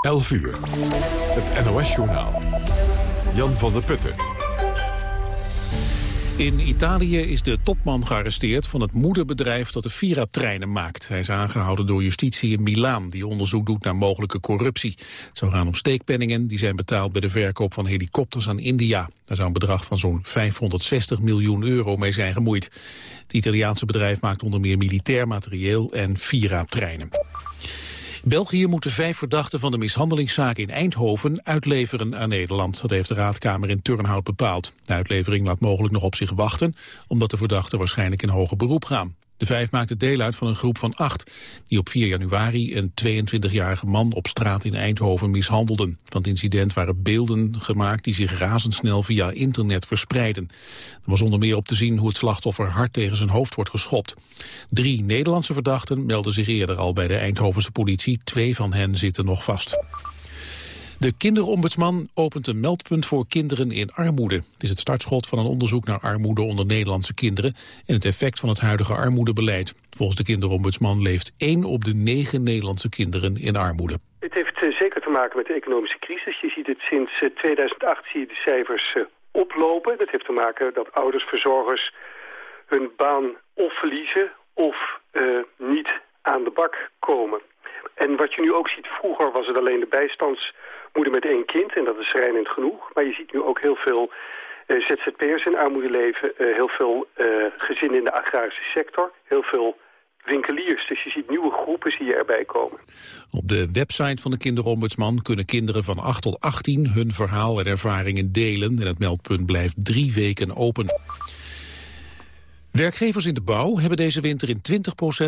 11 uur. Het NOS-journaal. Jan van der Putten. In Italië is de topman gearresteerd van het moederbedrijf dat de Vira-treinen maakt. Hij is aangehouden door justitie in Milaan, die onderzoek doet naar mogelijke corruptie. Het zou gaan om steekpenningen die zijn betaald bij de verkoop van helikopters aan India. Daar zou een bedrag van zo'n 560 miljoen euro mee zijn gemoeid. Het Italiaanse bedrijf maakt onder meer militair materieel en Vira-treinen. België moet de vijf verdachten van de mishandelingszaak in Eindhoven uitleveren aan Nederland. Dat heeft de raadkamer in Turnhout bepaald. De uitlevering laat mogelijk nog op zich wachten, omdat de verdachten waarschijnlijk in hoger beroep gaan. De vijf maakten deel uit van een groep van acht... die op 4 januari een 22-jarige man op straat in Eindhoven mishandelden. Van het incident waren beelden gemaakt die zich razendsnel via internet verspreiden. Er was onder meer op te zien hoe het slachtoffer hard tegen zijn hoofd wordt geschopt. Drie Nederlandse verdachten melden zich eerder al bij de Eindhovense politie. Twee van hen zitten nog vast. De kinderombudsman opent een meldpunt voor kinderen in armoede. Het is het startschot van een onderzoek naar armoede onder Nederlandse kinderen... en het effect van het huidige armoedebeleid. Volgens de kinderombudsman leeft één op de negen Nederlandse kinderen in armoede. Het heeft eh, zeker te maken met de economische crisis. Je ziet het sinds 2008 zie je de cijfers eh, oplopen. Dat heeft te maken dat ouders, verzorgers hun baan of verliezen... of niet aan de bak komen. En wat je nu ook ziet, vroeger was het alleen de bijstands moeder met één kind. En dat is schrijnend genoeg. Maar je ziet nu ook heel veel uh, ZZP'ers in armoede leven. Uh, heel veel uh, gezinnen in de agrarische sector. Heel veel winkeliers. Dus je ziet nieuwe groepen zie erbij komen. Op de website van de kinderombudsman kunnen kinderen van 8 tot 18 hun verhaal en ervaringen delen. En het meldpunt blijft drie weken open. Werkgevers in de bouw hebben deze winter in 20%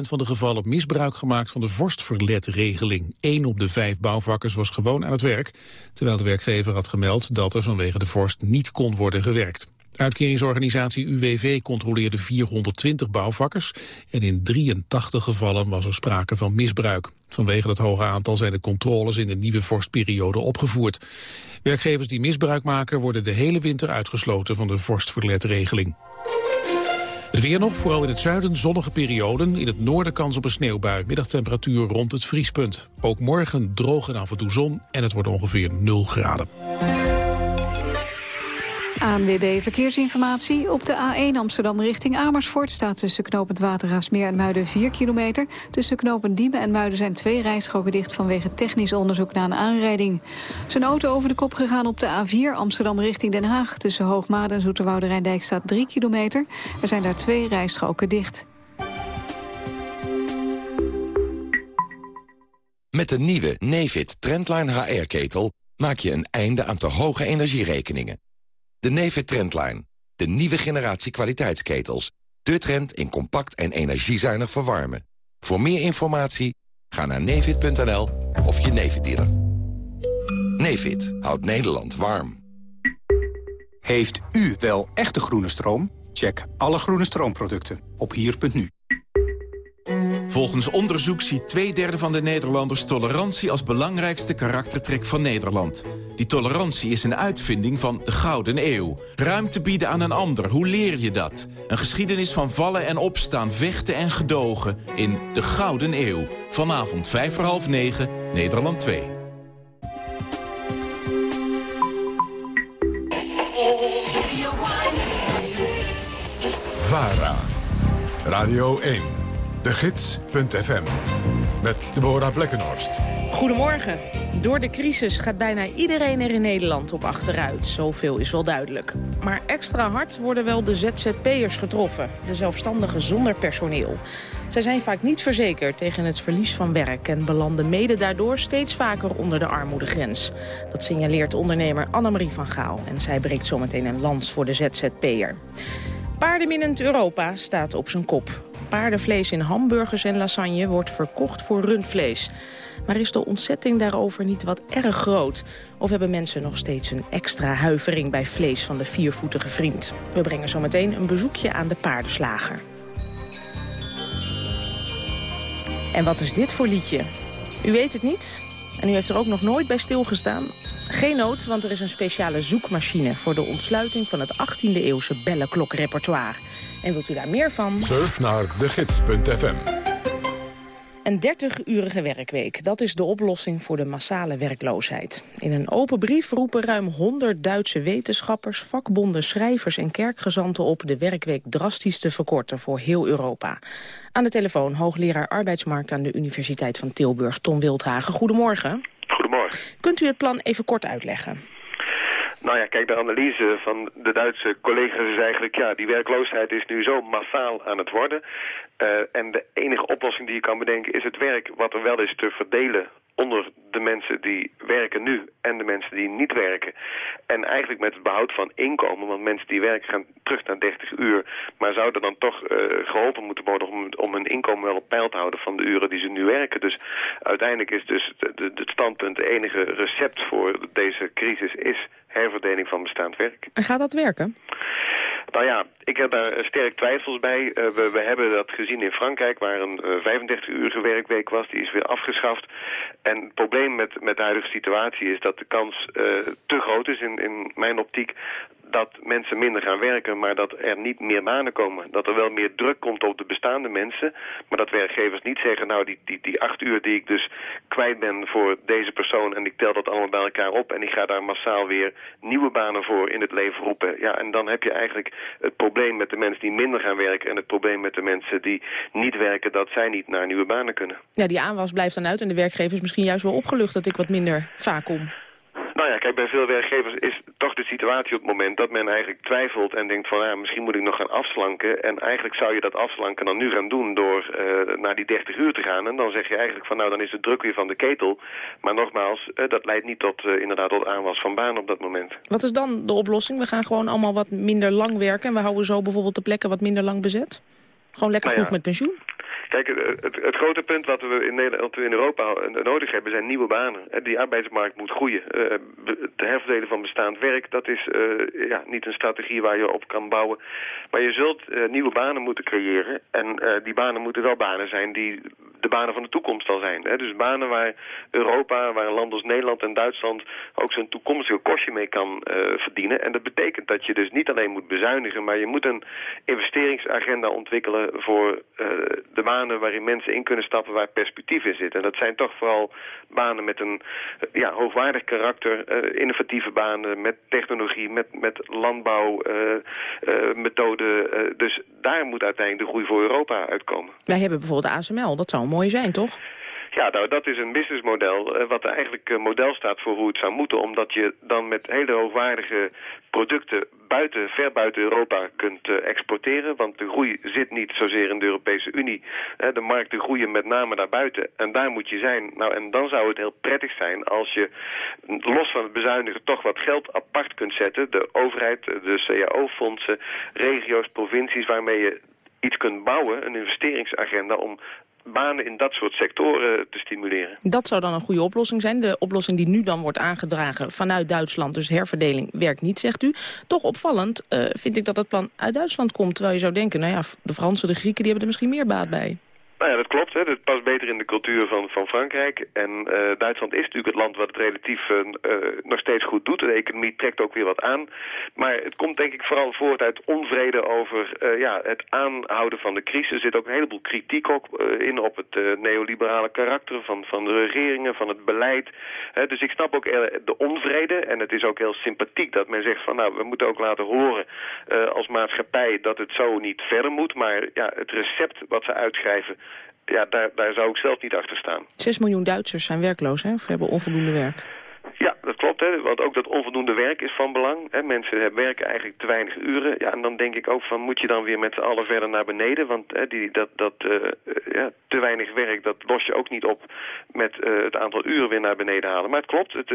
van de gevallen misbruik gemaakt van de vorstverletregeling. Eén op de vijf bouwvakkers was gewoon aan het werk, terwijl de werkgever had gemeld dat er vanwege de vorst niet kon worden gewerkt. Uitkeringsorganisatie UWV controleerde 420 bouwvakkers en in 83 gevallen was er sprake van misbruik. Vanwege het hoge aantal zijn de controles in de nieuwe vorstperiode opgevoerd. Werkgevers die misbruik maken worden de hele winter uitgesloten van de vorstverletregeling. Het weer nog, vooral in het zuiden zonnige perioden. In het noorden kans op een sneeuwbui. Middagtemperatuur rond het vriespunt. Ook morgen droog en af en toe zon. En het wordt ongeveer 0 graden. ANWB Verkeersinformatie. Op de A1 Amsterdam richting Amersfoort staat tussen knooppunt Watergraafsmeer en Muiden 4 kilometer. Tussen knooppunt Diemen en Muiden zijn twee rijstroken dicht vanwege technisch onderzoek na een aanrijding. Zijn auto over de kop gegaan op de A4 Amsterdam richting Den Haag. Tussen Hoogmade en Zoeterwoude Rijndijk staat 3 kilometer. Er zijn daar twee rijstroken dicht. Met de nieuwe Nefit Trendline HR-ketel maak je een einde aan te hoge energierekeningen. De Nefit Trendline. De nieuwe generatie kwaliteitsketels. De trend in compact en energiezuinig verwarmen. Voor meer informatie ga naar nefit.nl of je Nefit dealer. Nefit houdt Nederland warm. Heeft u wel echte groene stroom? Check alle groene stroomproducten op hier.nu. Volgens onderzoek ziet twee derde van de Nederlanders tolerantie als belangrijkste karaktertrek van Nederland. Die tolerantie is een uitvinding van de Gouden Eeuw. Ruimte bieden aan een ander, hoe leer je dat? Een geschiedenis van vallen en opstaan, vechten en gedogen in de Gouden Eeuw. Vanavond vijf voor half negen, Nederland 2. VARA. Radio 1. De Gids.fm. Met Deborah Blekkenhorst. Goedemorgen. Door de crisis gaat bijna iedereen er in Nederland op achteruit. Zoveel is wel duidelijk. Maar extra hard worden wel de ZZP'ers getroffen. De zelfstandigen zonder personeel. Zij zijn vaak niet verzekerd tegen het verlies van werk... en belanden mede daardoor steeds vaker onder de armoedegrens. Dat signaleert ondernemer Annemarie van Gaal. En zij breekt zometeen een lans voor de ZZP'er. Paardenminnend Europa staat op zijn kop. Paardenvlees in hamburgers en lasagne wordt verkocht voor rundvlees. Maar is de ontzetting daarover niet wat erg groot? Of hebben mensen nog steeds een extra huivering bij vlees van de viervoetige vriend? We brengen zometeen een bezoekje aan de paardenslager. En wat is dit voor liedje? U weet het niet en u heeft er ook nog nooit bij stilgestaan. Geen nood, want er is een speciale zoekmachine... voor de ontsluiting van het 18e-eeuwse bellenklokrepertoire. En wilt u daar meer van? Surf naar degids.fm. Een 30-urige werkweek, dat is de oplossing voor de massale werkloosheid. In een open brief roepen ruim 100 Duitse wetenschappers, vakbonden, schrijvers en kerkgezanten op de werkweek drastisch te verkorten voor heel Europa. Aan de telefoon hoogleraar arbeidsmarkt aan de Universiteit van Tilburg, Tom Wildhagen. Goedemorgen. Goedemorgen. Kunt u het plan even kort uitleggen? Nou ja, kijk, de analyse van de Duitse collega's is eigenlijk... ja, die werkloosheid is nu zo massaal aan het worden. Uh, en de enige oplossing die je kan bedenken is het werk wat er wel is te verdelen onder de mensen die werken nu en de mensen die niet werken. En eigenlijk met het behoud van inkomen, want mensen die werken gaan terug naar 30 uur, maar zouden dan toch uh, geholpen moeten worden om, om hun inkomen wel op peil te houden van de uren die ze nu werken. Dus uiteindelijk is dus het standpunt, de enige recept voor deze crisis is herverdeling van bestaand werk. En gaat dat werken? Nou ja, ik heb daar sterk twijfels bij. Uh, we, we, hebben dat gezien in Frankrijk, waar een uh, 35-urige werkweek was. Die is weer afgeschaft. En het probleem met, met de huidige situatie is dat de kans uh, te groot is in, in mijn optiek dat mensen minder gaan werken, maar dat er niet meer banen komen. Dat er wel meer druk komt op de bestaande mensen, maar dat werkgevers niet zeggen... nou, die, die, die acht uur die ik dus kwijt ben voor deze persoon... en ik tel dat allemaal bij elkaar op en ik ga daar massaal weer nieuwe banen voor in het leven roepen. Ja, en dan heb je eigenlijk het probleem met de mensen die minder gaan werken... en het probleem met de mensen die niet werken, dat zij niet naar nieuwe banen kunnen. Ja, die aanwas blijft dan uit en de werkgever is misschien juist wel opgelucht... dat ik wat minder vaak kom. Nou ja, kijk, bij veel werkgevers is toch de situatie op het moment dat men eigenlijk twijfelt en denkt van ja, misschien moet ik nog gaan afslanken. En eigenlijk zou je dat afslanken dan nu gaan doen door uh, naar die 30 uur te gaan. En dan zeg je eigenlijk van nou, dan is de druk weer van de ketel. Maar nogmaals, uh, dat leidt niet tot uh, inderdaad tot aanwas van baan op dat moment. Wat is dan de oplossing? We gaan gewoon allemaal wat minder lang werken en we houden zo bijvoorbeeld de plekken wat minder lang bezet? Gewoon lekker nou ja. vroeg met pensioen? Kijk, het, het, grote punt wat we in Nederland Europa nodig hebben zijn nieuwe banen. Die arbeidsmarkt moet groeien. Het herverdelen van bestaand werk, dat is ja, niet een strategie waar je op kan bouwen. Maar je zult nieuwe banen moeten creëren. En die banen moeten wel banen zijn die de banen van de toekomst zal zijn. Hè? Dus banen waar Europa, waar een land als Nederland en Duitsland ook zijn toekomstige kostje mee kan verdienen. En dat betekent dat je dus niet alleen moet bezuinigen, maar je moet een investeringsagenda ontwikkelen voor de banen waarin mensen in kunnen stappen waar perspectief in zit. En dat zijn toch vooral banen met een ja, hoogwaardig karakter, uh, innovatieve banen met technologie, met, met landbouwmethoden. Uh, uh, dus daar moet uiteindelijk de groei voor Europa uitkomen. Wij hebben bijvoorbeeld ASML, dat zou mooi zijn, toch? Ja, nou, dat is een businessmodel uh, wat eigenlijk uh, model staat voor hoe het zou moeten. Omdat je dan met hele hoogwaardige producten buiten, ver buiten Europa kunt uh, exporteren. Want de groei zit niet zozeer in de Europese Unie. de markten groeien met name daarbuiten. En daar moet je zijn. Nou, en dan zou het heel prettig zijn als je los van het bezuinigen toch wat geld apart kunt zetten. De overheid, de CAO-fondsen, regio's, provincies waarmee je iets kunt bouwen, een investeringsagenda om banen in dat soort sectoren te stimuleren. Dat zou dan een goede oplossing zijn. De oplossing die nu dan wordt aangedragen vanuit Duitsland, dus herverdeling, werkt niet, zegt u. Toch opvallend uh, vind ik dat het plan uit Duitsland komt, terwijl je zou denken, nou ja, de Fransen, de Grieken, die hebben er misschien meer baat bij. Nou ja, dat klopt. Hè. Dat past beter in de cultuur van, van Frankrijk. En uh, Duitsland is natuurlijk het land wat het relatief uh, nog steeds goed doet. De economie trekt ook weer wat aan. Maar het komt denk ik vooral voort uit onvrede over ja, het aanhouden van de crisis. Er zit ook een heleboel kritiek ook, in op het neoliberale karakter van, van de regeringen, van het beleid. dus ik snap ook de onvrede. En het is ook heel sympathiek dat men zegt van nou, we moeten ook laten horen als maatschappij dat het zo niet verder moet. Maar ja, het recept wat ze uitschrijven ja, daar, daar zou ik zelf niet achter staan. 6 miljoen Duitsers zijn werkloos, hè? Of hebben onvoldoende werk. Ja, dat klopt. Hè? Want ook dat onvoldoende werk is van belang. Hè? Mensen werken eigenlijk te weinig uren. Ja, en dan denk ik ook van, moet je dan weer met z'n allen verder naar beneden? Want hè, die, dat, dat, uh, ja, te weinig werk, dat los je ook niet op met uh, het aantal uren weer naar beneden halen. Maar het klopt, het,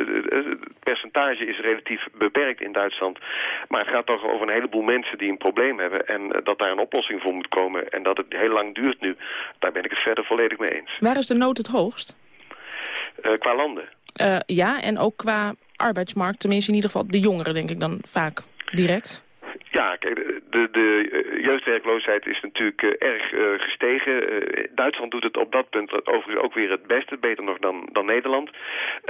percentage is relatief beperkt in Duitsland. Maar het gaat toch over een heleboel mensen die een probleem hebben. En dat daar een oplossing voor moet komen. En dat het heel lang duurt nu, daar ben ik het verder volledig mee eens. Waar is de nood het hoogst? Qua landen. Uh, ja, en ook qua arbeidsmarkt, tenminste in ieder geval de jongeren denk ik dan vaak direct. Ja, kijk, de, de eh, jeugdwerkloosheid is natuurlijk uh, erg uh, gestegen. Duitsland doet het op dat punt overigens ook weer het beste, beter nog dan, dan Nederland.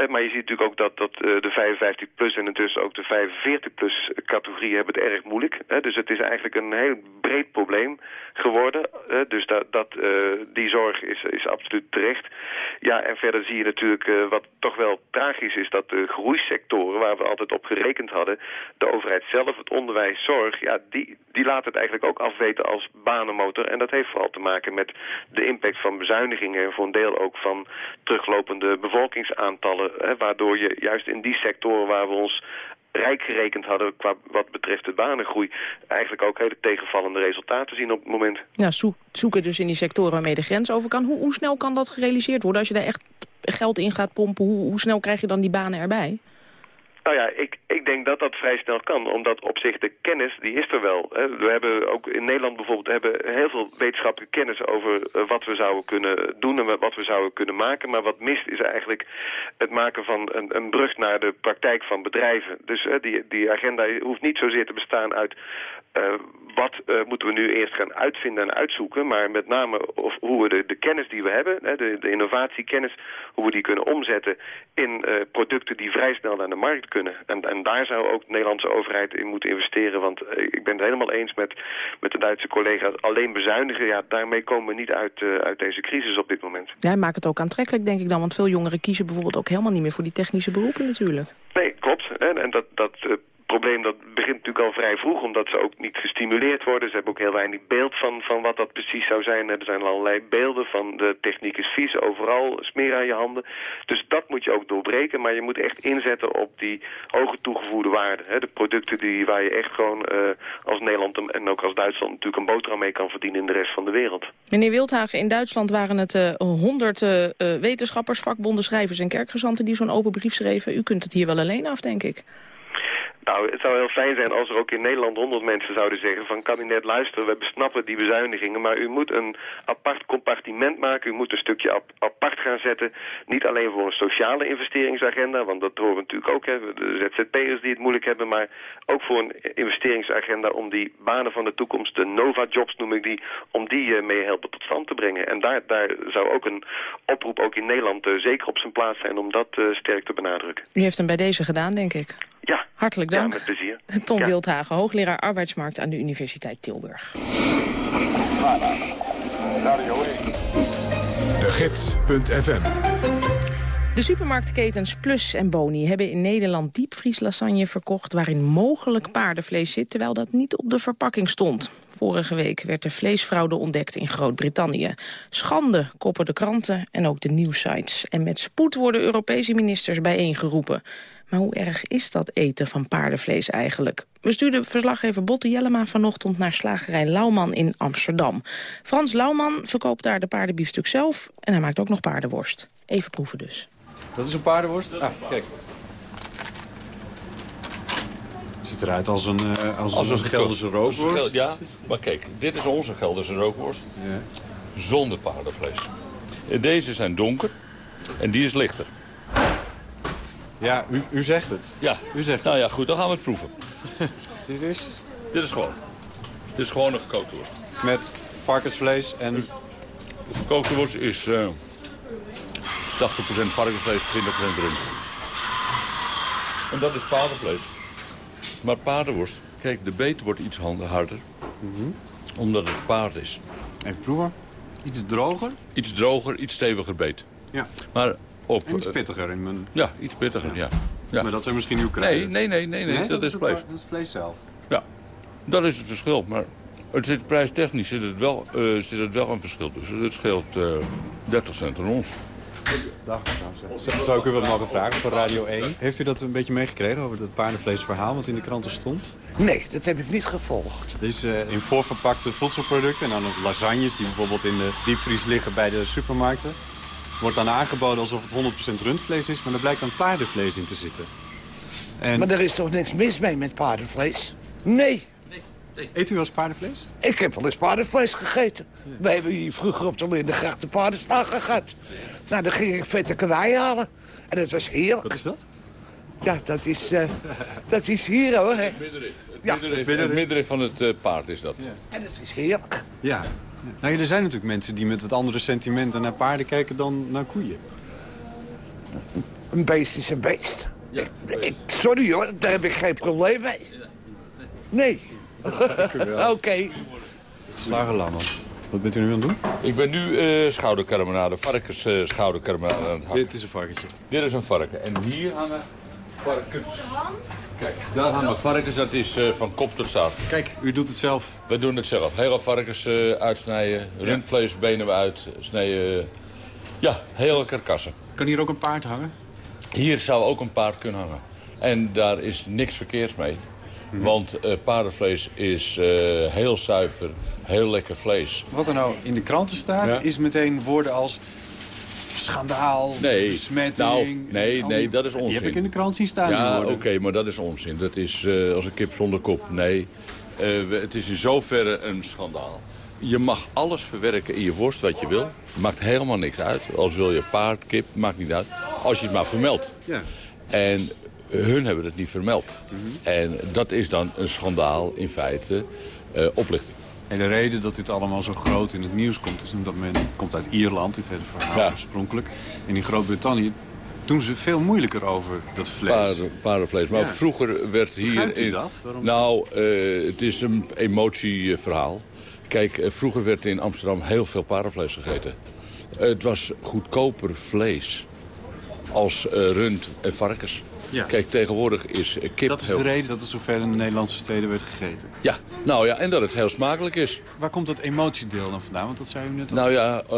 maar je ziet natuurlijk ook dat, dat de 55 plus en intussen ook de 45 plus categorie hebben het erg moeilijk. dus het is eigenlijk een heel breed probleem geworden. dus dat, dat, die zorg is, is absoluut terecht. Ja, en verder zie je natuurlijk wat toch wel tragisch is, dat de groeisectoren waar we altijd op gerekend hadden, de overheid zelf, het onderwijs, zorg, ja, die, die laat het eigenlijk ook afweten als banenmotor. En dat heeft vooral te maken met de impact van bezuinigingen en voor een deel ook van teruglopende bevolkingsaantallen. Hè, waardoor je juist in die sectoren waar we ons rijk gerekend hadden qua wat betreft de banengroei... eigenlijk ook hele tegenvallende resultaten zien op het moment. Ja, zoeken dus in die sectoren waarmee de grens over kan. Hoe, hoe snel kan dat gerealiseerd worden? Als je daar echt geld in gaat pompen, hoe, hoe snel krijg je dan die banen erbij? Nou ja, ik, ik denk dat dat vrij snel kan, omdat op zich de kennis, die is er wel. We hebben ook in Nederland bijvoorbeeld hebben heel veel wetenschappelijke kennis over eh, wat we zouden kunnen doen en wat we zouden kunnen maken. Maar wat mist is eigenlijk het maken van een, een brug naar de praktijk van bedrijven. Dus die, die agenda hoeft niet zozeer te bestaan uit uh, wat uh, moeten we nu eerst gaan uitvinden en uitzoeken, maar met name of, hoe we de, de kennis die we hebben, de, de innovatiekennis, hoe we die kunnen omzetten in producten die vrij snel naar de markt kunnen. En, en daar zou ook de Nederlandse overheid in moeten investeren, want ik ben het helemaal eens met, met de Duitse collega's. Alleen bezuinigen, ja, daarmee komen we niet uit, uit deze crisis op dit moment. Ja, maakt het ook aantrekkelijk, denk ik dan, want veel jongeren kiezen bijvoorbeeld ook helemaal niet meer voor die technische beroepen natuurlijk. Nee, klopt. En, en dat, dat probleem dat begint natuurlijk al vrij vroeg, omdat ze ook niet gestimuleerd worden. Ze hebben ook heel weinig beeld van, van wat dat precies zou zijn. Er zijn allerlei beelden van de techniek is vies, overal smeer aan je handen. Dus dat moet je ook doorbreken, maar je moet echt inzetten op die hoge toegevoegde waarde. Hè? De producten die, waar je echt gewoon uh, als Nederland en ook als Duitsland natuurlijk een boterham mee kan verdienen in de rest van de wereld. Meneer Wildhagen, in Duitsland waren het eh, honderd uh, uh, wetenschappers, vakbonden, schrijvers en kerkgezanten die zo'n open brief schreven. U kunt het hier wel alleen af, denk ik. Nou, het zou heel fijn zijn als er ook in Nederland honderd mensen zouden zeggen van kabinet luisteren, we besnappen die bezuinigingen, maar u moet een apart compartiment maken, u moet een stukje apart gaan zetten, niet alleen voor een sociale investeringsagenda, want dat horen natuurlijk ook, hè, de ZZP'ers die het moeilijk hebben, maar ook voor een investeringsagenda om die banen van de toekomst, de Nova-jobs noem ik die, om die uh, mee helpen tot stand te brengen. En daar, daar zou ook een oproep ook in Nederland uh, zeker op zijn plaats zijn om dat uh, sterk te benadrukken. U heeft hem bij deze gedaan, denk ik. Ja. Hartelijk dank. Ja, met plezier. Tom ja. Wildhagen, hoogleraar arbeidsmarkt aan de Universiteit Tilburg. De Gids.fm de supermarktketens Plus en Boni hebben in Nederland diepvrieslasagne verkocht... waarin mogelijk paardenvlees zit, terwijl dat niet op de verpakking stond. Vorige week werd de vleesfraude ontdekt in Groot-Brittannië. Schande koppen de kranten en ook de nieuwsites. En met spoed worden Europese ministers bijeengeroepen. Maar hoe erg is dat eten van paardenvlees eigenlijk? We stuurden verslaggever Botte Jellema vanochtend naar slagerij Lauwman in Amsterdam. Frans Lauwman verkoopt daar de paardenbiefstuk zelf en hij maakt ook nog paardenworst. Even proeven dus. Dat is een paardenworst? Ah, kijk. Het ziet eruit als een, uh, als, als een, een Gelderse rookworst. Ja, maar kijk, dit is onze Gelderse rookworst. Ja. Zonder paardenvlees. Deze zijn donker en die is lichter. Ja, u, u zegt het. Ja. U zegt nou ja, goed, dan gaan we het proeven. Dit is? Dit is gewoon. Dit is gewoon een gekookte worst. Met varkensvlees en... De gekookte worst is uh, eh, 80% varkensvlees, 20% rund. En dat is paardenvlees. Maar paardenworst, kijk, de beet wordt iets harder. Mm Omdat het paard is. Even proeven. Iets droger? Iets droger, iets steviger beet. Ja. Maar op, en iets eh, pittiger in mijn... Ja, iets pittiger, ja. ja. Maar dat zijn misschien uw kruiden? Nee, nee, nee, nee, nee, dat, is vlees. Dat is vlees zelf? Ja, dat is het verschil. Maar het zit prijstechnisch zit het wel, uh, zit het wel een verschil tussen. Het scheelt uh, eh, 30 cent aan ons. Dag, Zou ik u wat mogen vragen voor Radio 1? Heeft u dat een beetje meegekregen over dat paardenvleesverhaal wat in de kranten stond? Nee, dat heb ik niet gevolgd. Dit is uh, in voorverpakte voedselproducten en dan lasagnes die bijvoorbeeld in de diepvries liggen bij de supermarkten. Wordt dan aangeboden alsof het 100% rundvlees is, maar er blijkt dan paardenvlees in te zitten. En... Maar er is toch niks mis mee met paardenvlees? Nee. nee. Eet u wel eens paardenvlees? Ik heb wel eens paardenvlees gegeten. Ja. We hebben hier vroeger op de Lindengracht de paardenstagen gehad. Nou, dan ging ik vette karwei halen. En dat was heerlijk. Wat is dat? Ja, dat is, uh, dat is hier hoor. Het middenrif. Het, ja. het middenrif van het uh, paard is dat. Ja. En het is heerlijk. Ja. Nou, er zijn natuurlijk mensen die met wat andere sentimenten naar paarden kijken dan naar koeien. Een beest is een beest. Ja, ik, sorry hoor, daar heb ik geen probleem mee. Nee. Oké. Okay. Lammer. Wat bent u nu aan het doen? Ik ben nu uh, schouderkarmenade, varkens uh, schouderkarmenade aan het hakken. Dit is een varkentje? Dit is een varken. En hier hangen varkens. Kijk, daar hangen varkens, dat is uh, van kop tot zaad. Kijk, u doet het zelf? We doen het zelf. Hele varkens uitsnijden, rundvlees benen we uit, snijden. ja, hele karkassen. Kan hier ook een paard hangen? Hier zou ook een paard kunnen hangen. En daar is niks verkeerds mee. Mhm. Want uh, paardenvlees is uh, heel zuiver, heel lekker vlees. Wat er nou in de kranten staat, ja. is meteen woorden als schandaal, nee, besmetting. Nou, nee, nee, dat is onzin. Die heb ik in de krant zien staan. Ja, oké, okay, maar dat is onzin. Dat is uh, als een kip zonder kop. Nee, het is in zoverre een schandaal. Je mag alles verwerken in je worst wat je wil. Maakt helemaal niks uit. Als wil je paard, kip, maakt niet uit. Als je het maar vermeldt. Ja. En hun hebben het niet vermeld. Mm -hmm. En dat is dan een schandaal in feite, uh, oplichting. En de reden dat dit allemaal zo groot in het nieuws komt... is omdat men het komt uit Ierland, dit hele verhaal ja. oorspronkelijk. En in Groot-Brittannië doen ze veel moeilijker over dat vlees. Paarden, paardenvlees. Maar ja. vroeger werd hier... U dat? Waarom nou, uh, het is een emotieverhaal. Kijk, uh, vroeger werd in Amsterdam heel veel paardenvlees gegeten. het was goedkoper vlees als rund en varkens. Ja. Kijk, tegenwoordig is kip... Dat is de reden dat het zoveel in de Nederlandse steden werd gegeten? Ja, nou ja, en dat het heel smakelijk is. Waar komt dat emotiedeel dan vandaan? Want dat zei u net al. Nou ja, uh,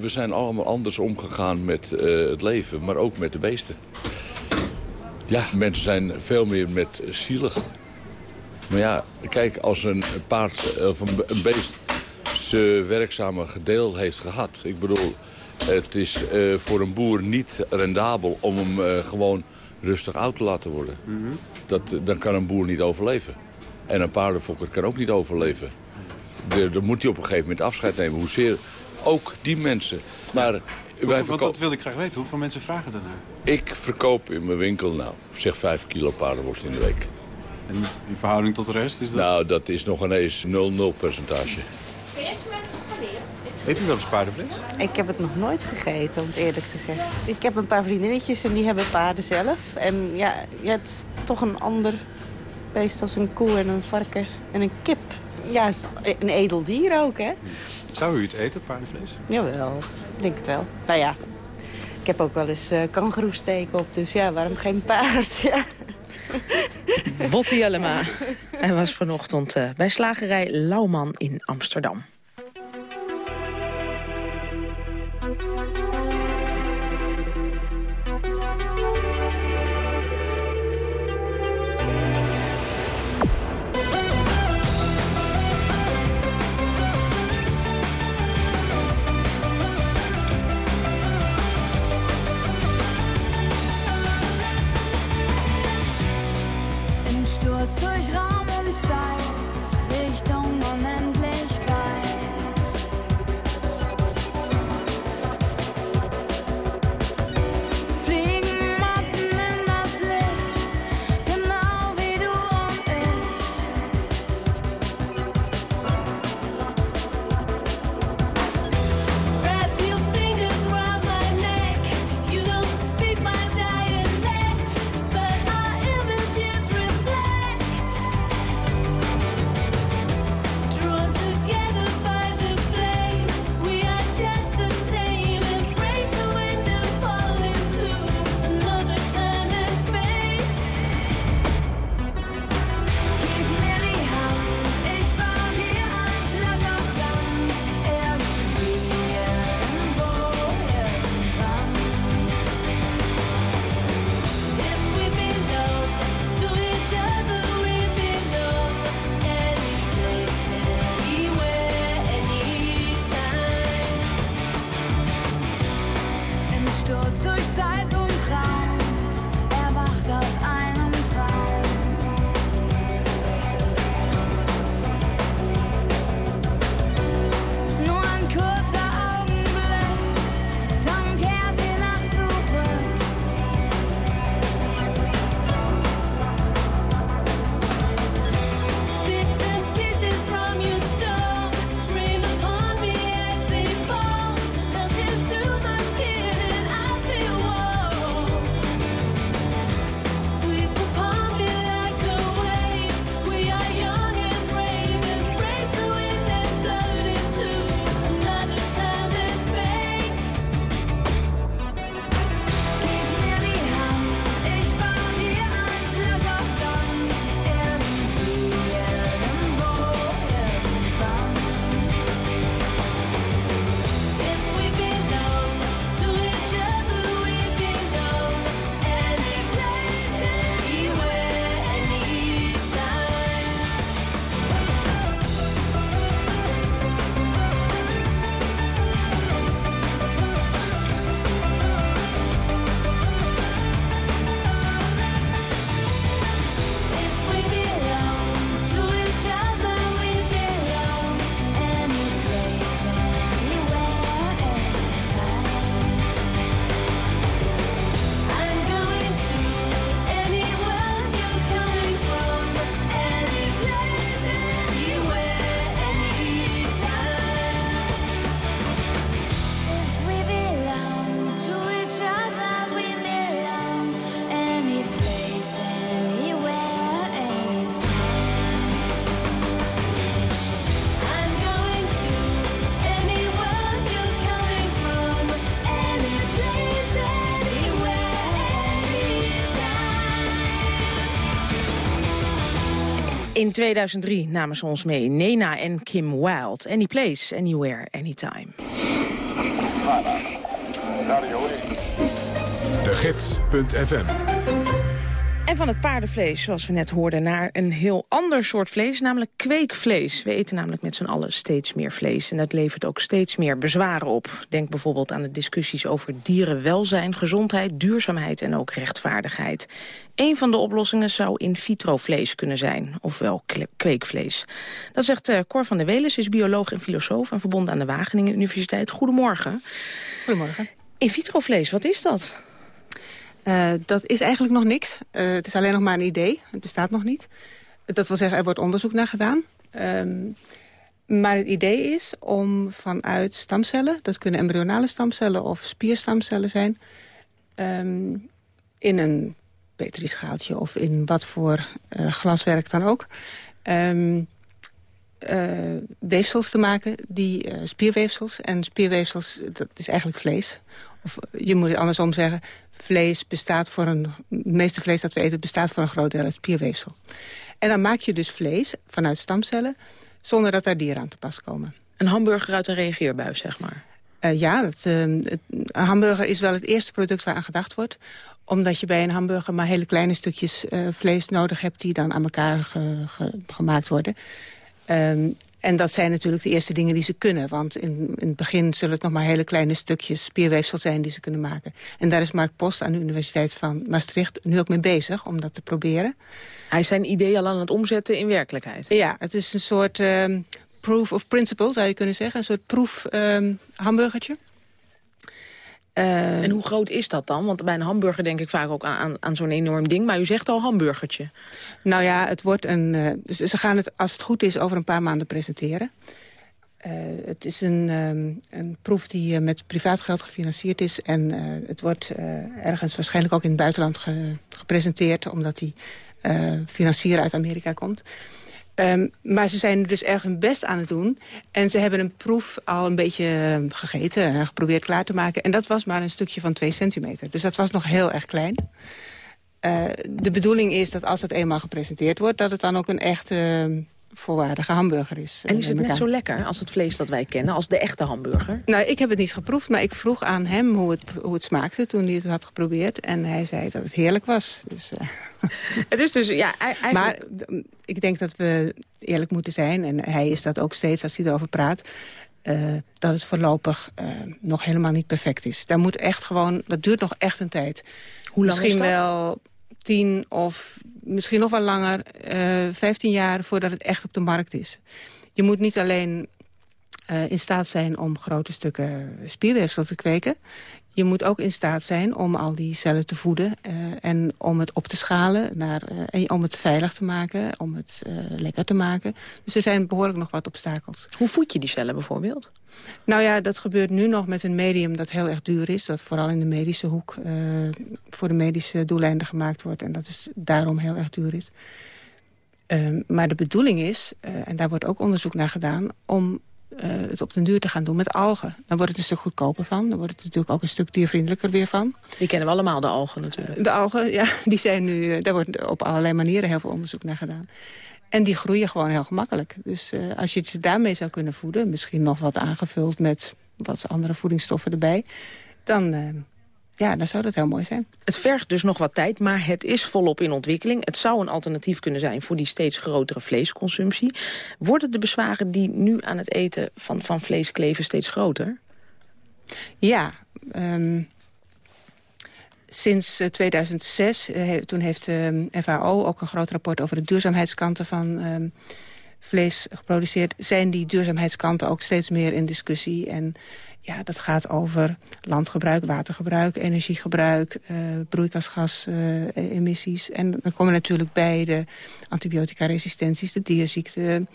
we zijn allemaal anders omgegaan met uh, het leven, maar ook met de beesten. Ja, mensen zijn veel meer met zielig. Maar ja, kijk, als een paard of een beest zijn werkzame gedeel heeft gehad... Ik bedoel, het is uh, voor een boer niet rendabel om hem uh, gewoon rustig oud te laten worden. Mm -hmm. dat, dan kan een boer niet overleven. En een paardenfokker kan ook niet overleven. Dan moet hij op een gegeven moment afscheid nemen. Hoezeer ook die mensen. Maar Hoeveel, want dat wil ik graag weten. Hoeveel mensen vragen daarnaar? Ik verkoop in mijn winkel, nou, zeg 5 kilo paardenworst in de week. En in verhouding tot de rest is dat? Nou, dat is nog ineens 0,0 percentage. Eet u wel eens paardenvlees? Ik heb het nog nooit gegeten, om het eerlijk te zeggen. Ik heb een paar vriendinnetjes en die hebben paarden zelf. En ja, ja het is toch een ander beest als een koe en een varken en een kip. Ja, een edel dier ook, hè. Zou u het eten, paardenvlees? Jawel, ik denk het wel. Nou ja, ik heb ook wel eens uh, kangeroesteken op, dus ja, waarom geen paard? Ja. Botte Jellema. Hij was vanochtend uh, bij slagerij Lauwman in Amsterdam. In 2003 namen ze ons mee Nena en Kim Wilde. Any place, anywhere, anytime. De Gids.fm En van het paardenvlees, zoals we net hoorden, naar een heel ander soort vlees, namelijk kweekvlees. We eten namelijk met z'n allen steeds meer vlees en dat levert ook steeds meer bezwaren op. Denk bijvoorbeeld aan de discussies over dierenwelzijn, gezondheid, duurzaamheid en ook rechtvaardigheid. Een van de oplossingen zou in vitro vlees kunnen zijn, ofwel kweekvlees. Dat zegt uh, Cor van der Welis, is bioloog en filosoof en verbonden aan de Wageningen Universiteit. Goedemorgen. Goedemorgen. In vitro vlees, wat is dat? Uh, dat is eigenlijk nog niks. Uh, het is alleen nog maar een idee. Het bestaat nog niet. Dat wil zeggen, er wordt onderzoek naar gedaan. Um, maar het idee is om vanuit stamcellen... dat kunnen embryonale stamcellen of spierstamcellen zijn... Um, in een petrischaaltje of in wat voor uh, glaswerk dan ook... Um, weefsels te maken, die spierweefsels. En spierweefsels, dat is eigenlijk vlees of je moet het andersom zeggen, vlees bestaat voor een... het meeste vlees dat we eten bestaat voor een groot deel uit spierweefsel. En dan maak je dus vlees vanuit stamcellen... zonder dat daar dieren aan te pas komen. Een hamburger uit een reageerbuis, zeg maar? Uh, ja, dat, uh, het, een hamburger is wel het eerste product waar aan gedacht wordt omdat je bij een hamburger maar hele kleine stukjes uh, vlees nodig hebt... die dan aan elkaar ge, ge, gemaakt worden. Um, en dat zijn natuurlijk de eerste dingen die ze kunnen. Want in, in het begin zullen het nog maar hele kleine stukjes spierweefsel zijn die ze kunnen maken. En daar is Mark Post aan de Universiteit van Maastricht nu ook mee bezig om dat te proberen. Hij is zijn idee al aan het omzetten in werkelijkheid. Ja, het is een soort um, proof of principle zou je kunnen zeggen. Een soort proef um, hamburgertje. Uh, en hoe groot is dat dan? Want bij een hamburger denk ik vaak ook aan, aan zo'n enorm ding. Maar u zegt al hamburgertje. Nou ja, het wordt een, uh, ze gaan het, als het goed is, over een paar maanden presenteren. Uh, het is een, um, een proef die met privaat geld gefinancierd is. En het wordt ergens waarschijnlijk ook in het buitenland ge, gepresenteerd... omdat die financier uit Amerika komt. Um, maar ze zijn dus erg hun best aan het doen. En ze hebben een proef al een beetje ehm, gegeten en geprobeerd klaar te maken. En dat was maar een stukje van 2 centimeter. Dus dat was nog heel erg klein. Uh, de bedoeling is dat als het eenmaal gepresenteerd wordt... dat het dan ook een echte uh, volwaardige hamburger is. En is het net zo lekker als het vlees dat wij kennen, als de echte hamburger? Nou, ik heb het niet geproefd, maar ik vroeg aan hem hoe het, hoe het smaakte toen hij het had geprobeerd. En hij zei dat het heerlijk was. Dus, uh... Het is dus, ja, eigenlijk... Maar ik denk dat we eerlijk moeten zijn, en hij is dat ook steeds als hij erover praat... Uh, dat het voorlopig uh, nog helemaal niet perfect is. Daar moet echt gewoon, dat duurt nog echt een tijd. Hoe lang Misschien is dat? wel tien of misschien nog wel langer, uh, 15 jaar voordat het echt op de markt is. Je moet niet alleen uh, in staat zijn om grote stukken spierweefsel te kweken. Je moet ook in staat zijn om al die cellen te voeden uh, en om het op te schalen, naar, uh, en om het veilig te maken, om het uh, lekker te maken. Dus er zijn behoorlijk nog wat obstakels. Hoe voed je die cellen bijvoorbeeld? Nou ja, dat gebeurt nu nog met een medium dat heel erg duur is. Dat vooral in de medische hoek voor de medische doeleinden gemaakt wordt. En dat is daarom heel erg duur is. maar de bedoeling is, en daar wordt ook onderzoek naar gedaan... om het op den duur te gaan doen met algen. Dan wordt het een stuk goedkoper van. Dan wordt het natuurlijk ook een stuk diervriendelijker weer van. Die kennen we allemaal, de algen natuurlijk. De algen, ja, die zijn nu, daar wordt op allerlei manieren heel veel onderzoek naar gedaan. En die groeien gewoon heel gemakkelijk. Dus uh, als je het daarmee zou kunnen voeden... misschien nog wat aangevuld met wat andere voedingsstoffen erbij... dan, uh, ja, dan zou dat heel mooi zijn. Het vergt dus nog wat tijd, maar het is volop in ontwikkeling. Het zou een alternatief kunnen zijn voor die steeds grotere vleesconsumptie. Worden de bezwaren die nu aan het eten van, van vlees kleven steeds groter? Ja, um, sinds 2006, uh, toen heeft um, FAO ook een groot rapport over de duurzaamheidskanten van um, vlees geproduceerd. Zijn die duurzaamheidskanten ook steeds meer in discussie en ja, dat gaat over landgebruik, watergebruik, energiegebruik, uh, broeikasgasemissies. Uh, en dan komen natuurlijk bij de antibioticaresistenties, de dierziekten.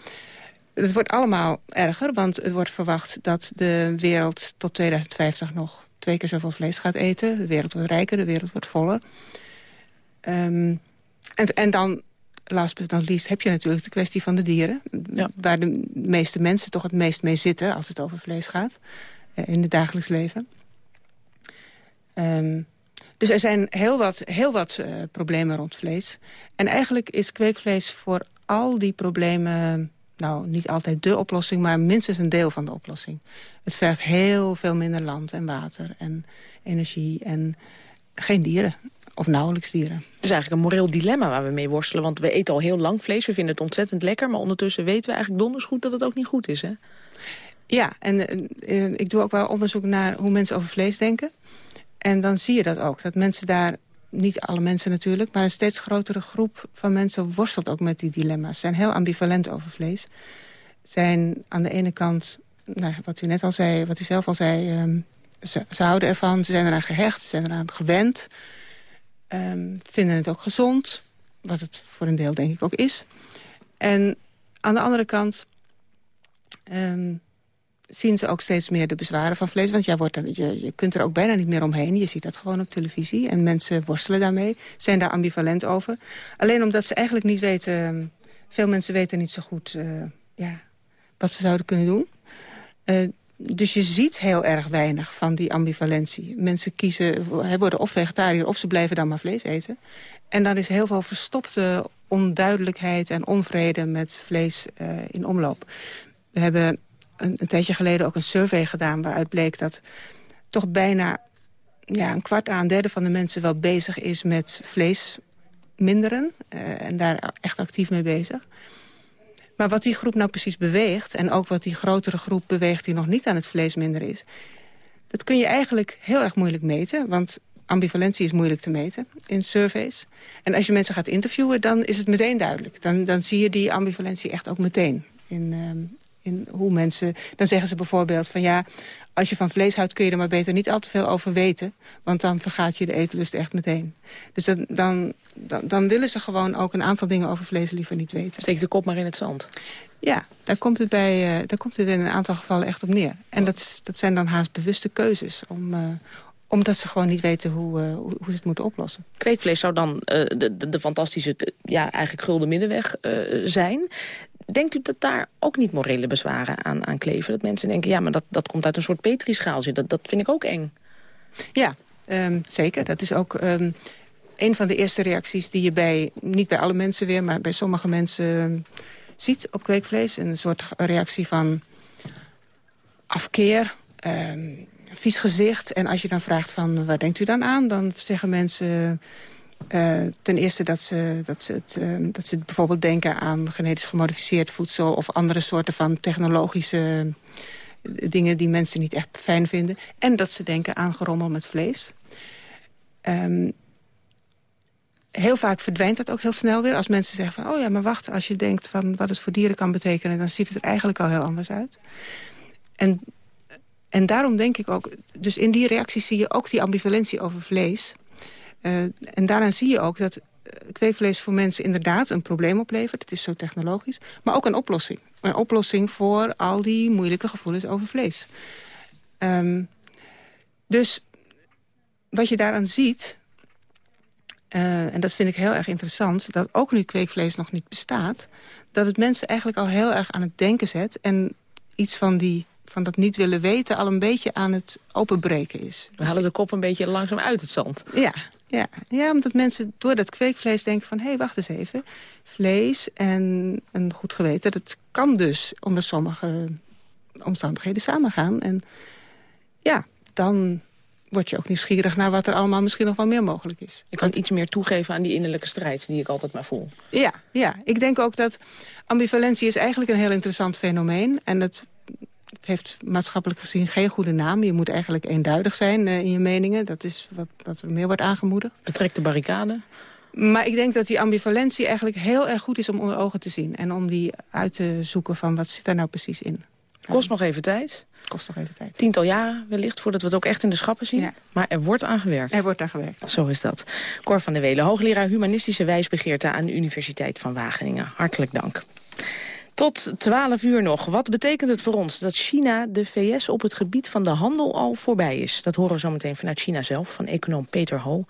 Het wordt allemaal erger, want het wordt verwacht dat de wereld tot 2050 nog twee keer zoveel vlees gaat eten. De wereld wordt rijker, de wereld wordt voller. Um, en, en dan last but not least heb je natuurlijk de kwestie van de dieren. Ja. Waar de meeste mensen toch het meest mee zitten als het over vlees gaat in het dagelijks leven. Um, dus er zijn heel wat, heel wat uh, problemen rond vlees. En eigenlijk is kweekvlees voor al die problemen... nou, niet altijd de oplossing, maar minstens een deel van de oplossing. Het vergt heel veel minder land en water en energie en geen dieren. Of nauwelijks dieren. Het is eigenlijk een moreel dilemma waar we mee worstelen. Want we eten al heel lang vlees, we vinden het ontzettend lekker... maar ondertussen weten we eigenlijk donders goed dat het ook niet goed is, hè? Ja, en ik doe ook wel onderzoek naar hoe mensen over vlees denken. En dan zie je dat ook, dat mensen daar niet alle mensen natuurlijk... maar een steeds grotere groep van mensen worstelt ook met die dilemma's. Zijn heel ambivalent over vlees. Zijn aan de ene kant, nou, wat u net al zei, wat u zelf al zei... Um, ze, houden ervan, ze zijn eraan gehecht, ze zijn eraan gewend. Um, vinden het ook gezond, wat het voor een deel denk ik ook is. En aan de andere kant... Um, zien ze ook steeds meer de bezwaren van vlees. Want ja, wordt je, je kunt er ook bijna niet meer omheen. Je ziet dat gewoon op televisie. En mensen worstelen daarmee, zijn daar ambivalent over. Alleen omdat ze eigenlijk niet weten... Veel mensen weten niet zo goed uh, ja, wat ze zouden kunnen doen. Uh, dus je ziet heel erg weinig van die ambivalentie. Mensen kiezen, worden of vegetariër of ze blijven dan maar vlees eten. En dan is heel veel verstopte onduidelijkheid en onvrede met vlees uh, in omloop. We hebben een, tijdje geleden ook een survey gedaan... waaruit bleek dat toch bijna ja, een kwart aan een derde van de mensen... wel bezig is met vlees minderen uh, en daar echt actief mee bezig. Maar wat die groep nou precies beweegt... en ook wat die grotere groep beweegt die nog niet aan het vlees minder is... dat kun je eigenlijk heel erg moeilijk meten. Want ambivalentie is moeilijk te meten in surveys. En als je mensen gaat interviewen, dan is het meteen duidelijk. Dan, dan zie je die ambivalentie echt ook meteen in, uh, in hoe mensen... Dan zeggen ze bijvoorbeeld van ja, als je van vlees houdt... kun je er maar beter niet al te veel over weten. Want dan vergaat je de eetlust echt meteen. Dus dan, dan, dan, willen ze gewoon ook een aantal dingen over vlees liever niet weten. Steek de kop maar in het zand. Ja, daar komt het, bij, uh, daar komt het in een aantal gevallen echt op neer. En dat, dat zijn dan haast bewuste keuzes om, uh, omdat ze gewoon niet weten hoe, uh, hoe, ze het moeten oplossen. Kweekvlees zou dan de, de, de, fantastische, ja, eigenlijk gulden middenweg zijn. Denkt u dat daar ook niet morele bezwaren aan, aan kleven? Dat mensen denken, ja, maar dat, dat komt uit een soort petrischaaltje. Dat, dat vind ik ook eng. Ja, um, zeker. Dat is ook um, een van de eerste reacties die je bij... niet bij alle mensen weer, maar bij sommige mensen um, ziet op kweekvlees. Een soort reactie van afkeer, vies gezicht. En als je dan vraagt van, waar denkt u dan aan? Dan zeggen mensen uh, ten eerste dat ze, dat, ze het, uh, dat ze bijvoorbeeld denken aan genetisch gemodificeerd voedsel... of andere soorten van technologische dingen die mensen niet echt fijn vinden. En dat ze denken aan gerommel met vlees. Um, heel vaak verdwijnt dat ook heel snel weer. Als mensen zeggen van, oh ja, maar wacht, als je denkt van wat het voor dieren kan betekenen... dan ziet het er eigenlijk al heel anders uit. En, en daarom denk ik ook, dus in die reacties zie je ook die ambivalentie over vlees... Uh, en daaraan zie je ook dat uh, kweekvlees voor mensen inderdaad een probleem oplevert. Het is zo technologisch. Maar ook een oplossing. Een oplossing voor al die moeilijke gevoelens over vlees. Um, dus wat je daaraan ziet... Uh, en dat vind ik heel erg interessant... dat ook nu kweekvlees nog niet bestaat... dat het mensen eigenlijk al heel erg aan het denken zet... en iets van die van dat niet willen weten al een beetje aan het openbreken is. We halen de kop een beetje langzaam uit het zand. Ja, ja. ja omdat mensen door dat kweekvlees denken van... hé, hey, wacht eens even, vlees en een goed geweten... dat kan dus onder sommige omstandigheden samengaan. En ja, dan word je ook nieuwsgierig naar wat er allemaal misschien nog wel meer mogelijk is. Je kan iets meer toegeven aan die innerlijke strijd die ik altijd maar voel. Ja, ja, ik denk ook dat ambivalentie is eigenlijk een heel interessant fenomeen. En het het heeft maatschappelijk gezien geen goede naam. Je moet eigenlijk eenduidig zijn uh, in je meningen. Dat is wat, wat er meer wordt aangemoedigd. Betrek de barricade. Maar ik denk dat die ambivalentie eigenlijk heel erg goed is om onder ogen te zien. En om die uit te zoeken van wat zit daar nou precies in. Kost nog even tijd. Kost nog even tijd. Tiental jaren wellicht voordat we het ook echt in de schappen zien. Ja. Maar er wordt aan gewerkt. Er wordt aan gewerkt. Zo is dat. Cor van der Welen, hoogleraar humanistische wijsbegeerte aan de Universiteit van Wageningen. Hartelijk dank. Tot 12 uur nog. Wat betekent het voor ons dat China de VS op het gebied van de handel al voorbij is? Dat horen we zo meteen vanuit China zelf, van econoom Peter Ho.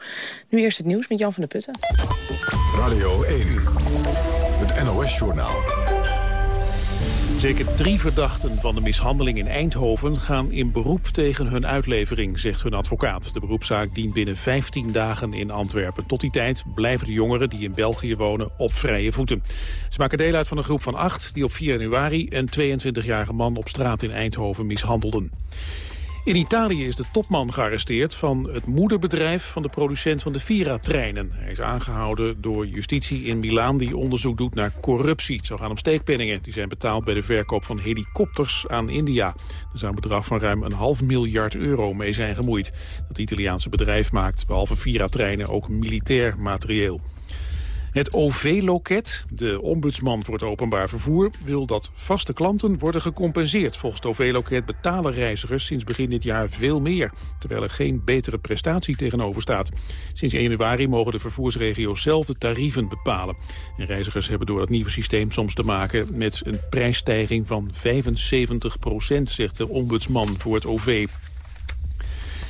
Nu eerst het nieuws met Jan van der Putten. Radio 1, het NOS-journaal. Zeker drie verdachten van de mishandeling in Eindhoven gaan in beroep tegen hun uitlevering, zegt hun advocaat. De beroepszaak dient binnen 15 dagen in Antwerpen. Tot die tijd blijven de jongeren die in België wonen op vrije voeten. Ze maken deel uit van een groep van acht die op 4 januari een 22-jarige man op straat in Eindhoven mishandelden. In Italië is de topman gearresteerd van het moederbedrijf van de producent van de Vira-treinen. Hij is aangehouden door justitie in Milaan die onderzoek doet naar corruptie. Het zou gaan om steekpenningen die zijn betaald bij de verkoop van helikopters aan India. Er zou een bedrag van ruim een half miljard euro mee zijn gemoeid. Dat Italiaanse bedrijf maakt behalve Vira-treinen ook militair materieel. Het OV-loket, de ombudsman voor het openbaar vervoer, wil dat vaste klanten worden gecompenseerd. Volgens het OV-loket betalen reizigers sinds begin dit jaar veel meer, terwijl er geen betere prestatie tegenover staat. Sinds 1 januari mogen de vervoersregio's zelf de tarieven bepalen. En reizigers hebben door het nieuwe systeem soms te maken met een prijsstijging van 75 procent, zegt de ombudsman voor het OV.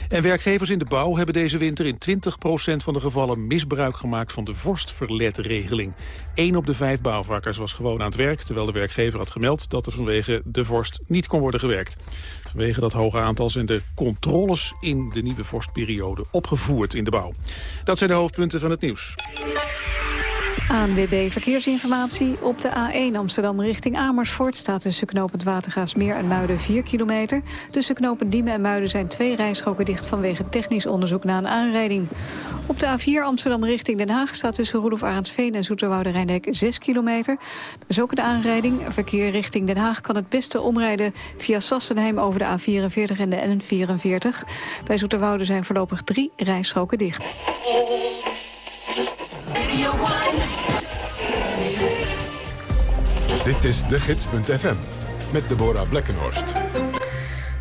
En werkgevers in de bouw hebben deze winter in 20% van de gevallen misbruik gemaakt van de vorstverletregeling. Eén op de vijf bouwvakkers was gewoon aan het werk, terwijl de werkgever had gemeld dat er vanwege de vorst niet kon worden gewerkt. Vanwege dat hoge aantal zijn de controles in de nieuwe vorstperiode opgevoerd in de bouw. Dat zijn de hoofdpunten van het nieuws. ANWB Verkeersinformatie. Op de A1 Amsterdam richting Amersfoort... staat tussen knooppunt Watergaasmeer en Muiden 4 kilometer. Tussen knooppunt Diemen en Muiden zijn twee rijstroken dicht... vanwege technisch onderzoek na een aanrijding. Op de A4 Amsterdam richting Den Haag staat tussen Roelof Arendsveen en Zoeterwoude Rijndijk 6 kilometer. Dat is ook een aanrijding. Verkeer richting Den Haag kan het beste omrijden via Sassenheim over de A44 en de N44. Bij Zoeterwoude zijn voorlopig drie rijstroken dicht. Dit is de gids.fm met Deborah Blekkenhorst.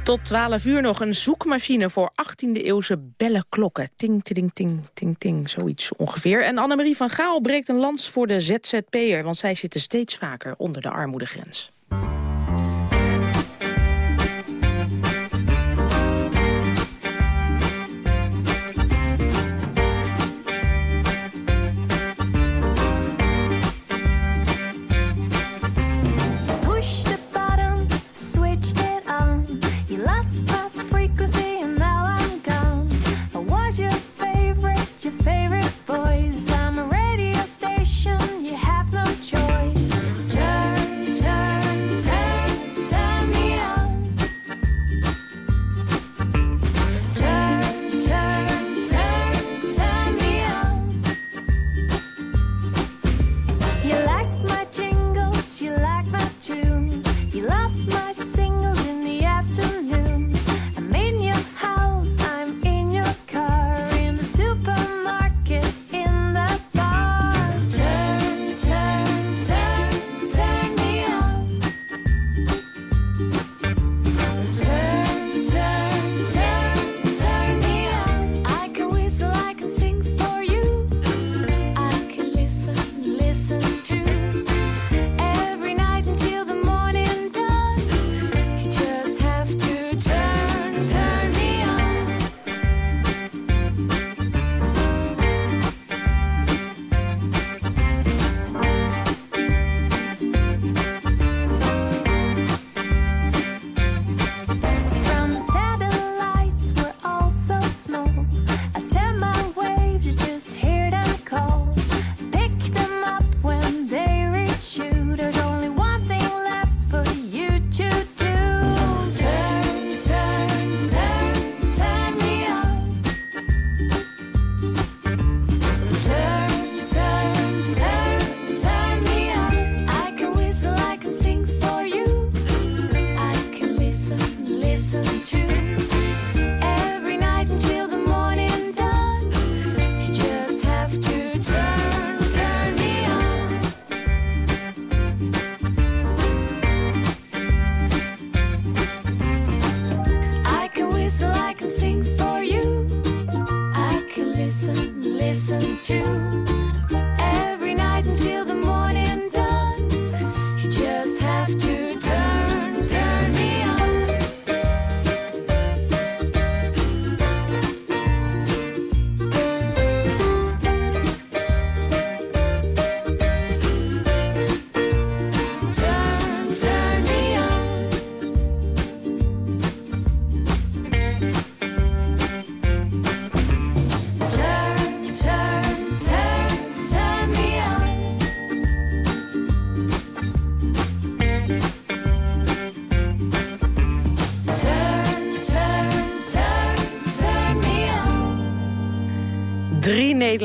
Tot 12 uur nog een zoekmachine voor 18e-eeuwse bellenklokken. Ting, ting, ting, ting, ting, zoiets ongeveer. En Annemarie van Gaal breekt een lans voor de ZZP'er... want zij zitten steeds vaker onder de armoedegrens.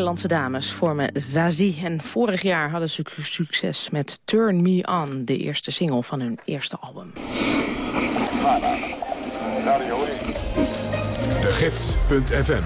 Nederlandse dames vormen Zazie. En vorig jaar hadden ze succes met Turn Me On, de eerste single van hun eerste album. De Gids.fm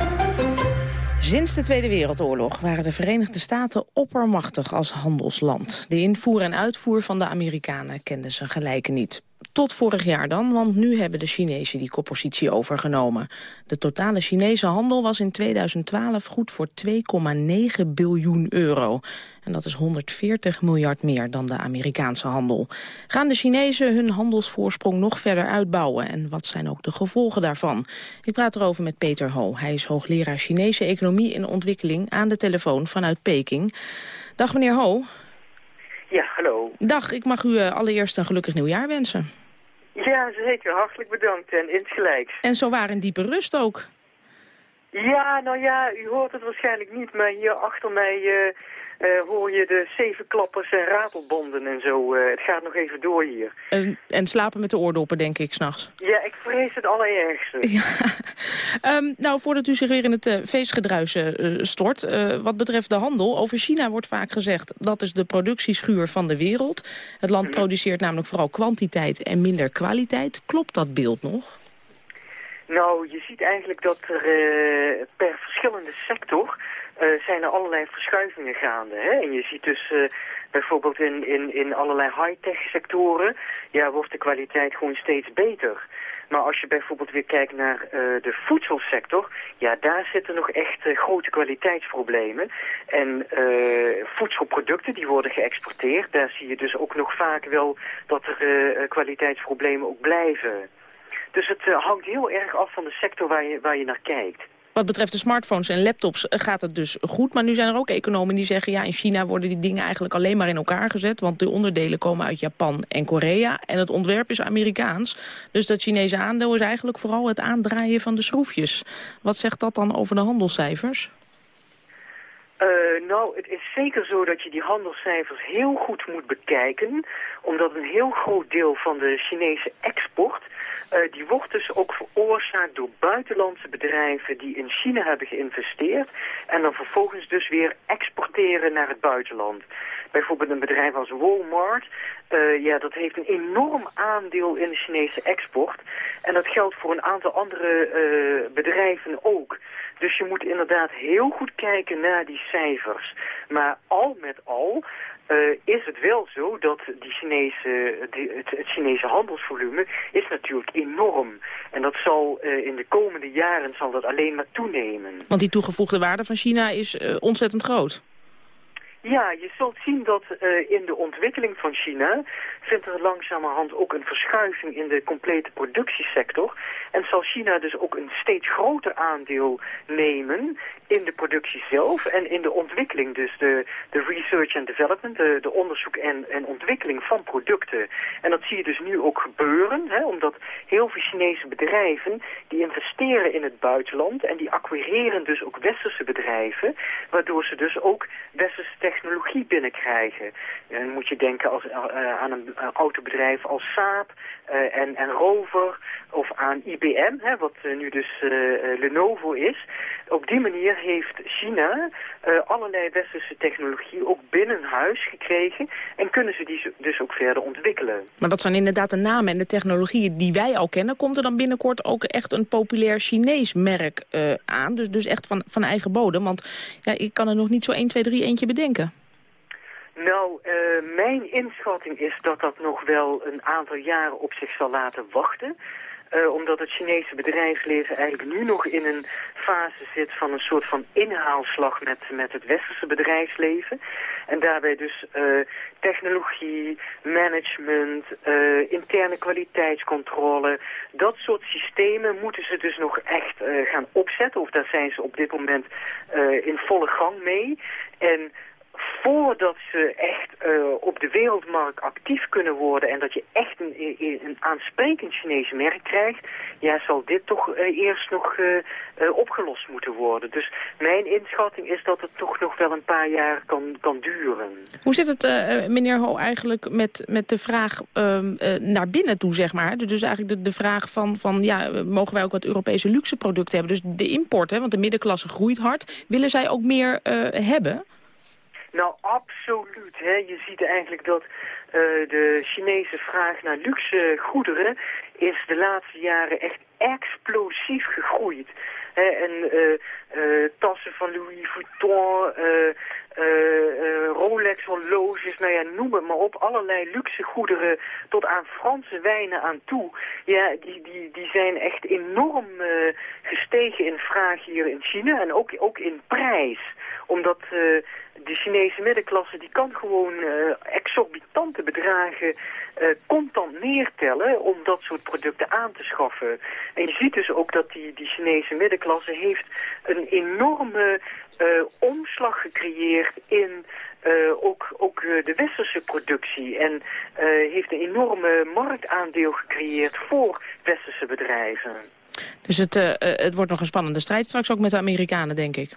Sinds de Tweede Wereldoorlog waren de Verenigde Staten oppermachtig als handelsland. De invoer en uitvoer van de Amerikanen kenden ze gelijke niet. Tot vorig jaar dan, want nu hebben de Chinezen die koppositie overgenomen. De totale Chinese handel was in 2012 goed voor 2,9 biljoen euro. En dat is 140 miljard meer dan de Amerikaanse handel. Gaan de Chinezen hun handelsvoorsprong nog verder uitbouwen? En wat zijn ook de gevolgen daarvan? Ik praat erover met Peter Ho. Hij is hoogleraar Chinese economie en ontwikkeling aan de telefoon vanuit Peking. Dag meneer Ho. Ja, hallo. Dag, ik mag u eh, allereerst een gelukkig nieuwjaar wensen. Ja, zeker. Hartelijk bedankt en insgelijks. En zo waren diepe rust ook. Ja, nou ja, u hoort het waarschijnlijk niet, maar hier achter mij eh, eh, hoor je de zevenklappers en ratelbonden en zo. Eh, het gaat nog even door hier. En, en slapen met de oordoppen, denk ik, s'nachts. Ja, ik vrees het allerergste. Ehm, nou, voordat u zich weer in het feestgedruis stort, wat betreft de handel, over China wordt vaak gezegd dat is de productieschuur van de wereld. Het land produceert namelijk vooral kwantiteit en minder kwaliteit. Klopt dat beeld nog? Nou, je ziet eigenlijk dat er per verschillende sector uh, zijn er allerlei verschuivingen gaande. Hè? En je ziet dus uh, bijvoorbeeld in, in, in allerlei high-tech sectoren, ja, wordt de kwaliteit gewoon steeds beter. Maar als je bijvoorbeeld weer kijkt naar de voedselsector, ja, daar zitten nog echt grote kwaliteitsproblemen. En voedselproducten die worden geëxporteerd, daar zie je dus ook nog vaak wel dat er kwaliteitsproblemen ook blijven. Dus het hangt heel erg af van de sector waar je, waar je naar kijkt. Wat betreft de smartphones en laptops eh, gaat het dus goed. Maar nu zijn er ook economen die zeggen... ja, in China worden die dingen eigenlijk alleen maar in elkaar gezet. Want de onderdelen komen uit Japan en Korea. En het ontwerp is Amerikaans. Dus dat Chinese aandeel is eigenlijk vooral het aandraaien van de schroefjes. Wat zegt dat dan over de handelscijfers? Uh, nou, het is zeker zo dat je die handelscijfers heel goed moet bekijken. Omdat een heel groot deel van de Chinese export uh, die wordt dus ook veroorzaakt door buitenlandse bedrijven die in China hebben geïnvesteerd en dan vervolgens dus weer exporteren naar het buitenland. Bijvoorbeeld een bedrijf als Walmart, uh, ja, dat heeft een enorm aandeel in de Chinese export. En dat geldt voor een aantal andere uh, bedrijven ook. Dus je moet inderdaad heel goed kijken naar die cijfers. Maar al met al uh, is het wel zo dat die Chinese, die, het, het, Chinese handelsvolume is natuurlijk enorm. En dat zal uh, in de komende jaren zal dat alleen maar toenemen. Want die toegevoegde waarde van China is uh, ontzettend groot. Ja, je zult zien dat uh, in de ontwikkeling van China vindt er langzamerhand ook een verschuiving in de complete productiesector. En zal China dus ook een steeds groter aandeel nemen in de productie zelf en in de ontwikkeling. Dus de, de research and development, de, de onderzoek en, en ontwikkeling van producten. En dat zie je dus nu ook gebeuren, hè, omdat heel veel Chinese bedrijven die investeren in het buitenland en die acquireren dus ook westerse bedrijven, waardoor ze dus ook westerse technologie binnenkrijgen. En dan moet je denken als, uh, aan een autobedrijf als Saab uh, en, en Rover of aan IBM, hè, wat nu dus Lenovo is. Op die manier heeft China allerlei westerse technologie ook binnen huis gekregen en kunnen ze die dus ook verder ontwikkelen. Maar dat zijn inderdaad de namen en de technologieën die wij al kennen. Komt er dan binnenkort ook echt een populair Chinees merk aan? Dus, dus echt van, van eigen bodem? Want ja, ik kan er nog niet zo 1, 2, 3 eentje bedenken. Nou, uh, mijn inschatting is dat dat nog wel een aantal jaren op zich zal laten wachten. Uh, omdat het Chinese bedrijfsleven eigenlijk nu nog in een fase zit van een soort van inhaalslag met, met het westerse bedrijfsleven. En daarbij dus uh, technologie, management, uh, interne kwaliteitscontrole, dat soort systemen moeten ze dus nog echt gaan opzetten. Of daar zijn ze op dit moment in volle gang mee. En voordat ze echt eh, op de wereldmarkt actief kunnen worden en dat je echt een, een, een aansprekend Chinese merk krijgt, ja, zal dit toch eh, eerst nog eh, eh, opgelost moeten worden. Dus mijn inschatting is dat het toch nog wel een paar jaar kan, kan duren. Hoe zit het, eh, meneer Ho, eigenlijk met, met de vraag ehm, eh, naar binnen toe, zeg maar? Dus eigenlijk de, de vraag van, van, ja, mogen wij ook wat Europese luxe producten hebben? Dus de import, hè, want de middenklasse groeit hard. Willen zij ook meer eh, hebben? Nou, absoluut. Hè. Je ziet eigenlijk dat eh, de Chinese vraag naar luxe goederen is de laatste jaren echt explosief gegroeid. En eh, eh, tassen van Louis Vuitton, eh, Rolex horloges, nou ja, noem het maar op. Allerlei luxe goederen tot aan Franse wijnen aan toe. Ja, die, die, die zijn echt enorm gestegen in vraag hier in China en ook, ook in prijs. Omdat de Chinese middenklasse die kan gewoon eh, exorbitante bedragen eh, contant neertellen om dat soort producten aan te schaffen. En je ziet dus ook dat die, die Chinese middenklasse heeft een enorme eh, omslag gecreëerd in ook, ook de westerse productie. En heeft een enorme marktaandeel gecreëerd voor westerse bedrijven. Dus het, het wordt nog een spannende strijd straks ook met de Amerikanen, denk ik.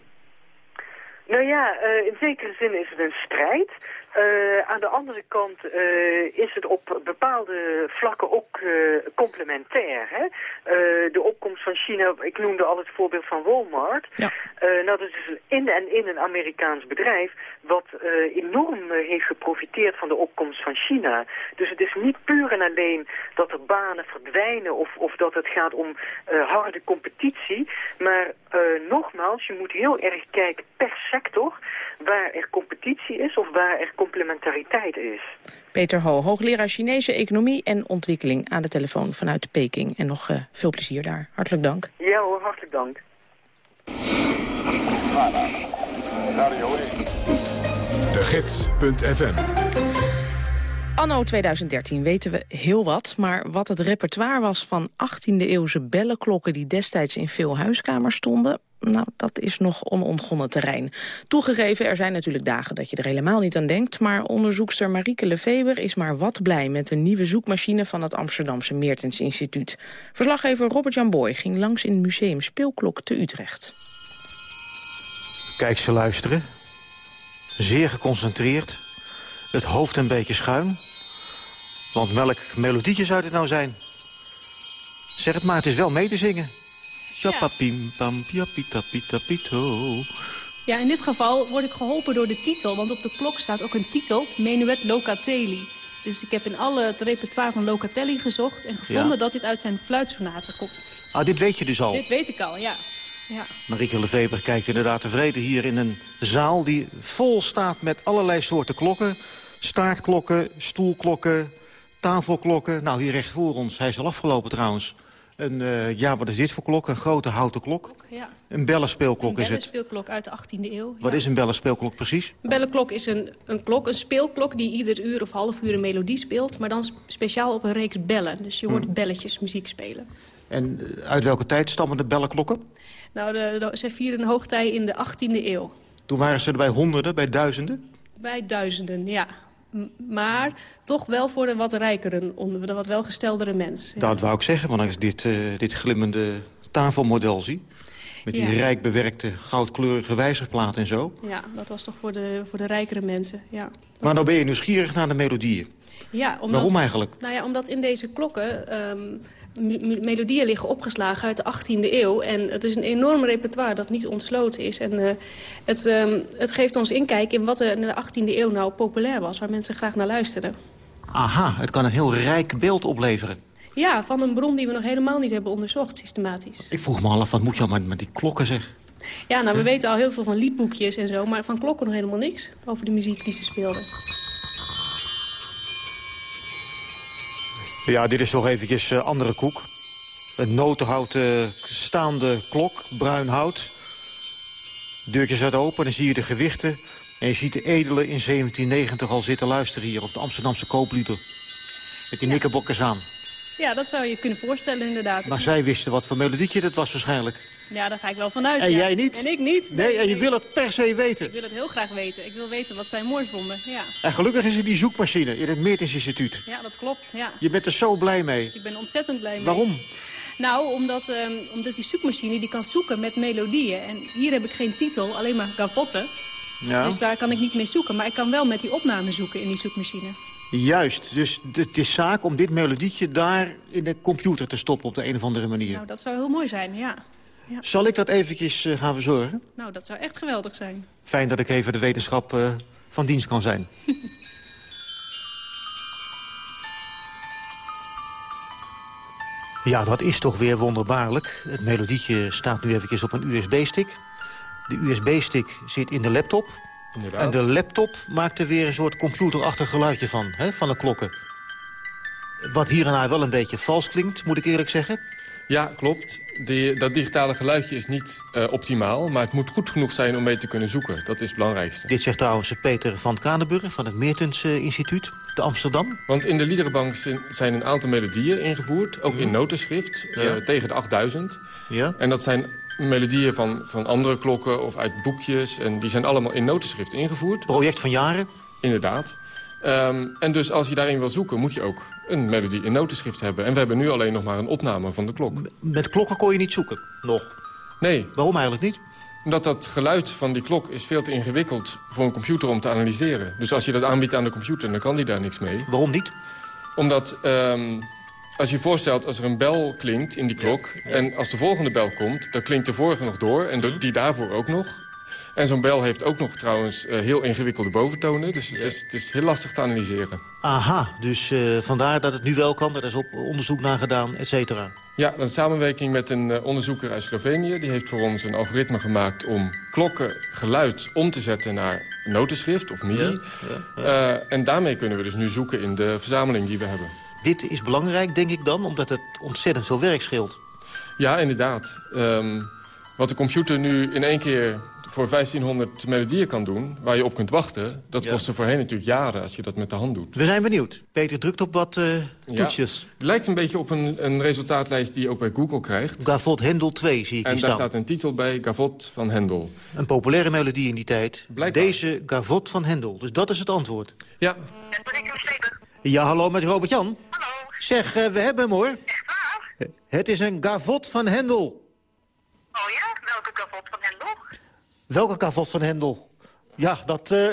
Nou ja, eh, in zekere zin is het een strijd. Eh, aan de andere kant eh, is het op bepaalde vlakken ook eh, complementair. Hè? De opkomst van China, ik noemde al het voorbeeld van Walmart. Ja. Nou, dat is in en in een Amerikaans bedrijf wat enorm heeft geprofiteerd van de opkomst van China. Dus het is niet puur en alleen dat er banen verdwijnen of, of dat het gaat om harde competitie. Maar nogmaals, je moet heel erg kijken per sector waar er competitie is of waar er complementariteit is. Peter Ho, hoogleraar Chinese economie en ontwikkeling aan de telefoon vanuit Peking. En nog eh, veel plezier daar. Hartelijk dank. Ja hoor, hartelijk dank. De Gids.fm Anno 2013 weten we heel wat, maar wat het repertoire was van 18e-eeuwse bellenklokken die destijds in veel huiskamers stonden, nou, dat is nog onontgonnen terrein. Toegegeven, er zijn natuurlijk dagen dat je er helemaal niet aan denkt, maar onderzoekster Marieke Lefeber is maar wat blij met een nieuwe zoekmachine van het Amsterdamse Meertens Instituut. Verslaggever Robert-Jan Boy ging langs in museum Speelklok te Utrecht. Kijk ze luisteren. Zeer geconcentreerd. Het hoofd een beetje schuin. Want welk melodietje zou dit nou zijn? Zeg het maar, het is wel mee te zingen. Chapapim pam pito. Ja, in dit geval word ik geholpen door de titel, want op de klok staat ook een titel, Menuet Locatelli. Dus ik heb in alle het repertoire van Locatelli gezocht en gevonden Ja. dat dit uit zijn fluitsonate komt. Ah, dit weet je dus al. Dit weet ik al, ja. ja. Marieke Lefeber kijkt inderdaad tevreden hier in een zaal... die vol staat met allerlei soorten klokken. Staartklokken, stoelklokken, tafelklokken. Nou, hier recht voor ons. Hij is al afgelopen trouwens. Een, eh, ja, wat is dit voor klok? Een grote houten klok. ja. Een bellenspeelklok een is het. bellenspeelklok uit de 18e eeuw. Wat is een bellenspeelklok precies? Een bellenklok is een, een klok, een speelklok die ieder uur of half uur een melodie speelt... maar dan sp- speciaal op een reeks bellen. Dus je hoort Hmm. belletjes muziek spelen. En eh, uit welke tijd stammen de bellenklokken? Nou, de, de, zij vieren een hoogtij in de 18e eeuw. Toen waren ze er bij honderden, bij duizenden. Bij duizenden, ja. Maar toch wel voor de wat rijkere, onder de wat welgesteldere mens. Ja. Dat wou ik zeggen, want als ik dit, eh, dit glimmende tafelmodel zie... met die Ja. rijk bewerkte goudkleurige wijzerplaat en zo... Ja, dat was toch voor de, voor de rijkere mensen, ja. Maar nou ben je nieuwsgierig naar de melodieën. ja omdat, Waarom eigenlijk? Nou ja, omdat in deze klokken ehm, melodieën liggen opgeslagen uit de 18e eeuw. En het is een enorm repertoire dat niet ontsloten is. En eh, het, ehm, het geeft ons inkijk in wat er in de 18e eeuw nou populair was. Waar mensen graag naar luisterden. Aha, het kan een heel rijk beeld opleveren. Ja, van een bron die we nog helemaal niet hebben onderzocht, systematisch. Ik vroeg me al af, wat moet je al met, met die klokken zeg? Ja, nou, we weten al heel veel van liedboekjes en zo... maar van klokken nog helemaal niks over de muziek die ze speelden. Ja, dit is toch eventjes eh, andere koek. Een notenhouten staande klok, bruin hout. Deurtje zet open, dan zie je de gewichten. En je ziet de edelen in 1790 al zitten luisteren hier op de Amsterdamse kooplieder. Met die knikkerbokkers aan. Ja, dat zou je kunnen voorstellen inderdaad. Maar zij wisten wat voor melodietje dat was waarschijnlijk. Ja, daar ga ik wel vanuit. En ja. jij niet? En ik niet. Nee, en je wil het per se weten. Ik wil het heel graag weten. Ik wil weten wat zij mooi vonden. Ja, En gelukkig is er die zoekmachine in het Meertens Instituut. ja dat klopt. Ja. Je bent er zo blij mee. Ik ben ontzettend blij mee. Waarom? Nou, omdat, ehm, omdat die zoekmachine die kan zoeken met melodieën. En hier heb ik geen titel, alleen maar gavotten. Ja. Dus daar kan ik niet mee zoeken. Maar ik kan wel met die opname zoeken in die zoekmachine. Juist, dus het is zaak om dit melodietje daar in de computer te stoppen op de een of andere manier. Nou, dat zou heel mooi zijn, ja. Ja. Zal ik dat eventjes eh, gaan verzorgen? Nou, dat zou echt geweldig zijn. Fijn dat ik even de wetenschap eh, van dienst kan zijn. ja, dat is toch weer wonderbaarlijk. Het melodietje staat nu eventjes op een USB-stick. De USB-stick zit in de laptop. Inderdaad. En de laptop maakt er weer een soort computerachtig geluidje van, hè, van de klokken. Wat hier en daar wel een beetje vals klinkt, moet ik eerlijk zeggen. Ja, klopt. Die, dat digitale geluidje is niet eh, optimaal, maar het moet goed genoeg zijn om mee te kunnen zoeken. Dat is het belangrijkste. Dit zegt trouwens Peter van Kanenburg van het Meertens eh, Instituut te Amsterdam. Want in de liederenbank zijn- een aantal melodieën ingevoerd, ook in notenschrift, eh, tegen de 8000. Ja. En dat zijn melodieën van, van andere klokken of uit boekjes. En die zijn allemaal in notenschrift ingevoerd. Project van jaren. Inderdaad. Ehm, en dus als je daarin wil zoeken, moet je ook een melodie in notenschrift hebben. En we hebben nu alleen nog maar een opname van de klok. Met klokken kon je niet zoeken, nog. Nee. Waarom eigenlijk niet? Omdat dat geluid van die klok is veel te ingewikkeld voor een computer om te analyseren. Dus als je dat aanbiedt aan de computer, dan kan die daar niks mee. Waarom niet? Omdat, ehm, als je je voorstelt, als er een bel klinkt in die klok... en als de volgende bel komt, dan klinkt de vorige nog door... en de- die daarvoor ook nog. En zo'n bel heeft ook nog trouwens eh, heel ingewikkelde boventonen. Dus het, is, het is heel lastig te analyseren. Aha, dus eh, vandaar dat het nu wel kan. Er is op onderzoek naar gedaan, et cetera. Ja, een samenwerking met een eh, onderzoeker uit Slovenië. Die heeft voor ons een algoritme gemaakt om klokken geluid om te zetten naar notenschrift of MIDI. En daarmee kunnen we dus nu zoeken in de verzameling die we hebben. Dit is belangrijk, denk ik dan, omdat het ontzettend veel werk scheelt. Ja, inderdaad. Ehm, wat de computer nu in één keer voor 1500 melodieën kan doen... waar je op kunt wachten, dat Ja. kostte voorheen natuurlijk jaren... als je dat met de hand doet. We zijn benieuwd. Peter drukt op wat eh, Ja. toetsjes. Het lijkt een beetje op een, een resultaatlijst die je ook bij Google krijgt. Gavot Hendel 2 zie ik En daar staan. staat een titel bij, Gavot van Hendel. Een populaire melodie in die tijd. Deze Gavot van Hendel. Dus dat is het antwoord. Ja. Ja, hallo met Robert-Jan. Hallo. Zeg, eh, we hebben hem hoor. Het is een Gavot van Hendel. Oh ja? Welke kapot van Hendel? Welke Gavot van Hendel? Ja, dat, eh,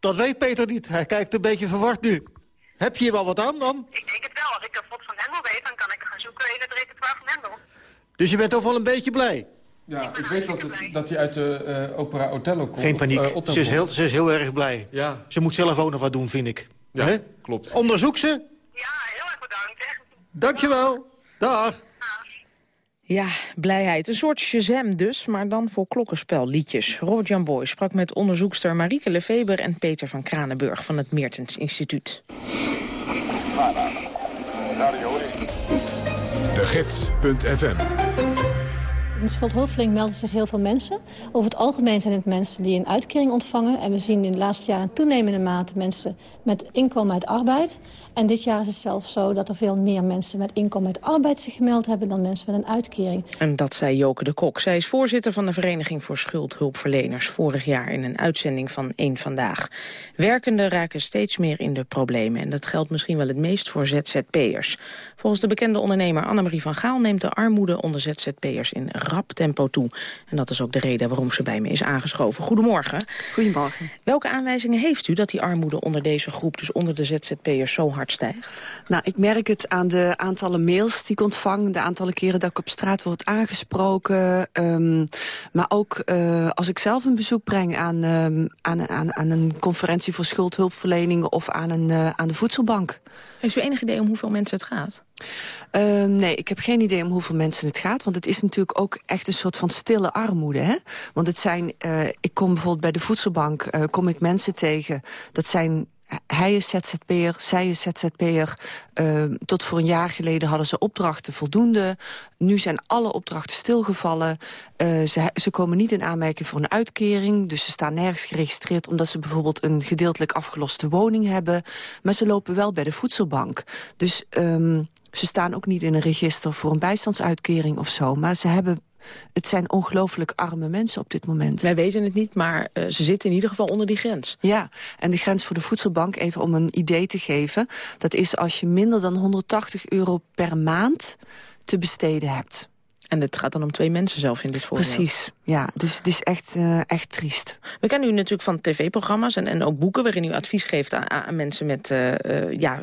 dat weet Peter niet. Hij kijkt een beetje verward nu. Heb je hier wel wat aan dan? Ik denk het wel. Als ik kapot van Hendel weet, dan kan ik gaan zoeken in het repertoire van Hendel. Dus je bent toch wel een beetje blij? Ja, ik weet dat, het, dat hij uit de eh, opera Othello komt. Geen paniek. eh, ze, is heel, ze is heel erg blij. Ja. Ze moet zelf ook nog wat doen, vind ik. Ja, Hè? klopt. Onderzoek ze. Ja, heel erg bedankt. Dankjewel. Dag. Ja, blijheid. Een soort Shazam dus, maar dan voor klokkenspelliedjes. Robert Jan Boy sprak met onderzoekster Marieke Lefeber... en Peter van Kranenburg van het Meertens Instituut. De Gids.fm In melden zich heel veel mensen. Over het algemeen zijn het mensen die een uitkering ontvangen. En we zien in de laatste jaren toenemende mate mensen met inkomen uit arbeid. En dit jaar is het zelfs zo dat er veel meer mensen met inkomen uit arbeid zich gemeld hebben... dan mensen met een uitkering. En dat zei Joke de Kok. Zij is voorzitter van de Vereniging voor Schuldhulpverleners... vorig jaar in een uitzending van Eén Vandaag. Werkenden raken steeds meer in de problemen. En dat geldt misschien wel het meest voor ZZP'ers. Volgens de bekende ondernemer Annemarie van Gaal... neemt de armoede onder ZZP'ers in rap tempo toe. En dat is ook de reden waarom ze bij me is aangeschoven. Goedemorgen. Goedemorgen. Welke aanwijzingen heeft u dat die armoede onder deze groep... dus onder de ZZP'ers zo hard stijgt? Nou, ik merk het aan de aantallen mails die ik ontvang... de aantallen keren dat ik op straat word aangesproken. ehm, maar ook eh, als ik zelf een bezoek breng aan, ehm, aan, aan, aan een conferentie voor schuldhulpverlening... of aan, een, eh, aan de voedselbank. Heeft u enig idee om hoeveel mensen het gaat? Ehm, nee, ik heb geen idee om hoeveel mensen het gaat. Want het is natuurlijk ook echt een soort van stille armoede. Hè? Want het zijn, eh, ik kom bijvoorbeeld bij de voedselbank, eh, kom ik mensen tegen. Dat zijn, hij is ZZP'er, zij is ZZP'er. Ehm, tot voor een jaar geleden hadden ze opdrachten voldoende. Nu zijn alle opdrachten stilgevallen. Eh, ze, ze komen niet in aanmerking voor een uitkering. Dus ze staan nergens geregistreerd omdat ze bijvoorbeeld een gedeeltelijk afgeloste woning hebben. Maar ze lopen wel bij de voedselbank. Dus... ehm, ze staan ook niet in een register voor een bijstandsuitkering of zo. Maar ze hebben Het zijn ongelooflijk arme mensen op dit moment. Wij weten het niet, maar uh, ze zitten in ieder geval onder die grens. Ja, en de grens voor de voedselbank, even om een idee te geven... dat is als je minder dan 180 euro per maand te besteden hebt. En het gaat dan om twee mensen zelf in dit voorbeeld. Precies, ja. Dus het is echt, uh, echt triest. We kennen u natuurlijk van tv-programma's en, en ook boeken... waarin u advies geeft aan, aan mensen met uh, uh, ja,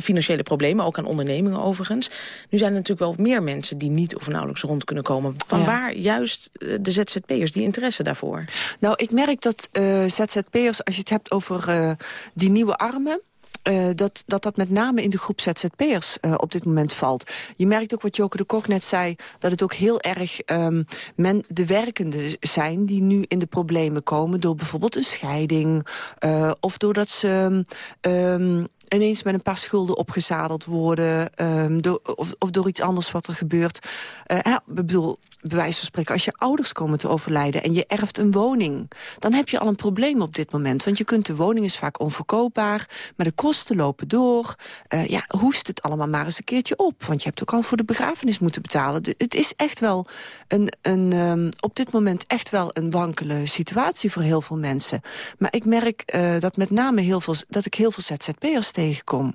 financiële problemen. Ook aan ondernemingen overigens. Nu zijn er natuurlijk wel meer mensen die niet of nauwelijks rond kunnen komen. Van ja. waar juist de ZZP'ers, die interesse daarvoor? Nou, ik merk dat ZZP'ers, als je het hebt over die nieuwe armen... Uh, dat, dat dat met name in de groep ZZP'ers uh, op dit moment valt. Je merkt ook wat Joke de Kok net zei... dat het ook heel erg um, men, de werkenden zijn... die nu in de problemen komen door bijvoorbeeld een scheiding... Uh, of doordat ze... Um, ineens met een paar schulden opgezadeld worden... Um, door, of door iets anders wat er gebeurt. Ja, ik bedoel, bij van spreken, als je ouders komen te overlijden... en je erft een woning, dan heb je al een probleem op dit moment. Want je kunt, de woning is vaak onverkoopbaar, maar de kosten lopen door. Uh, ja, hoest het allemaal maar eens een keertje op. Want je hebt ook al voor de begrafenis moeten betalen. Het is echt wel een, een um, op dit moment echt wel een wankele situatie voor heel veel mensen. Maar ik merk uh, dat met name heel veel, dat ik heel veel ZZP'ers tegenkom.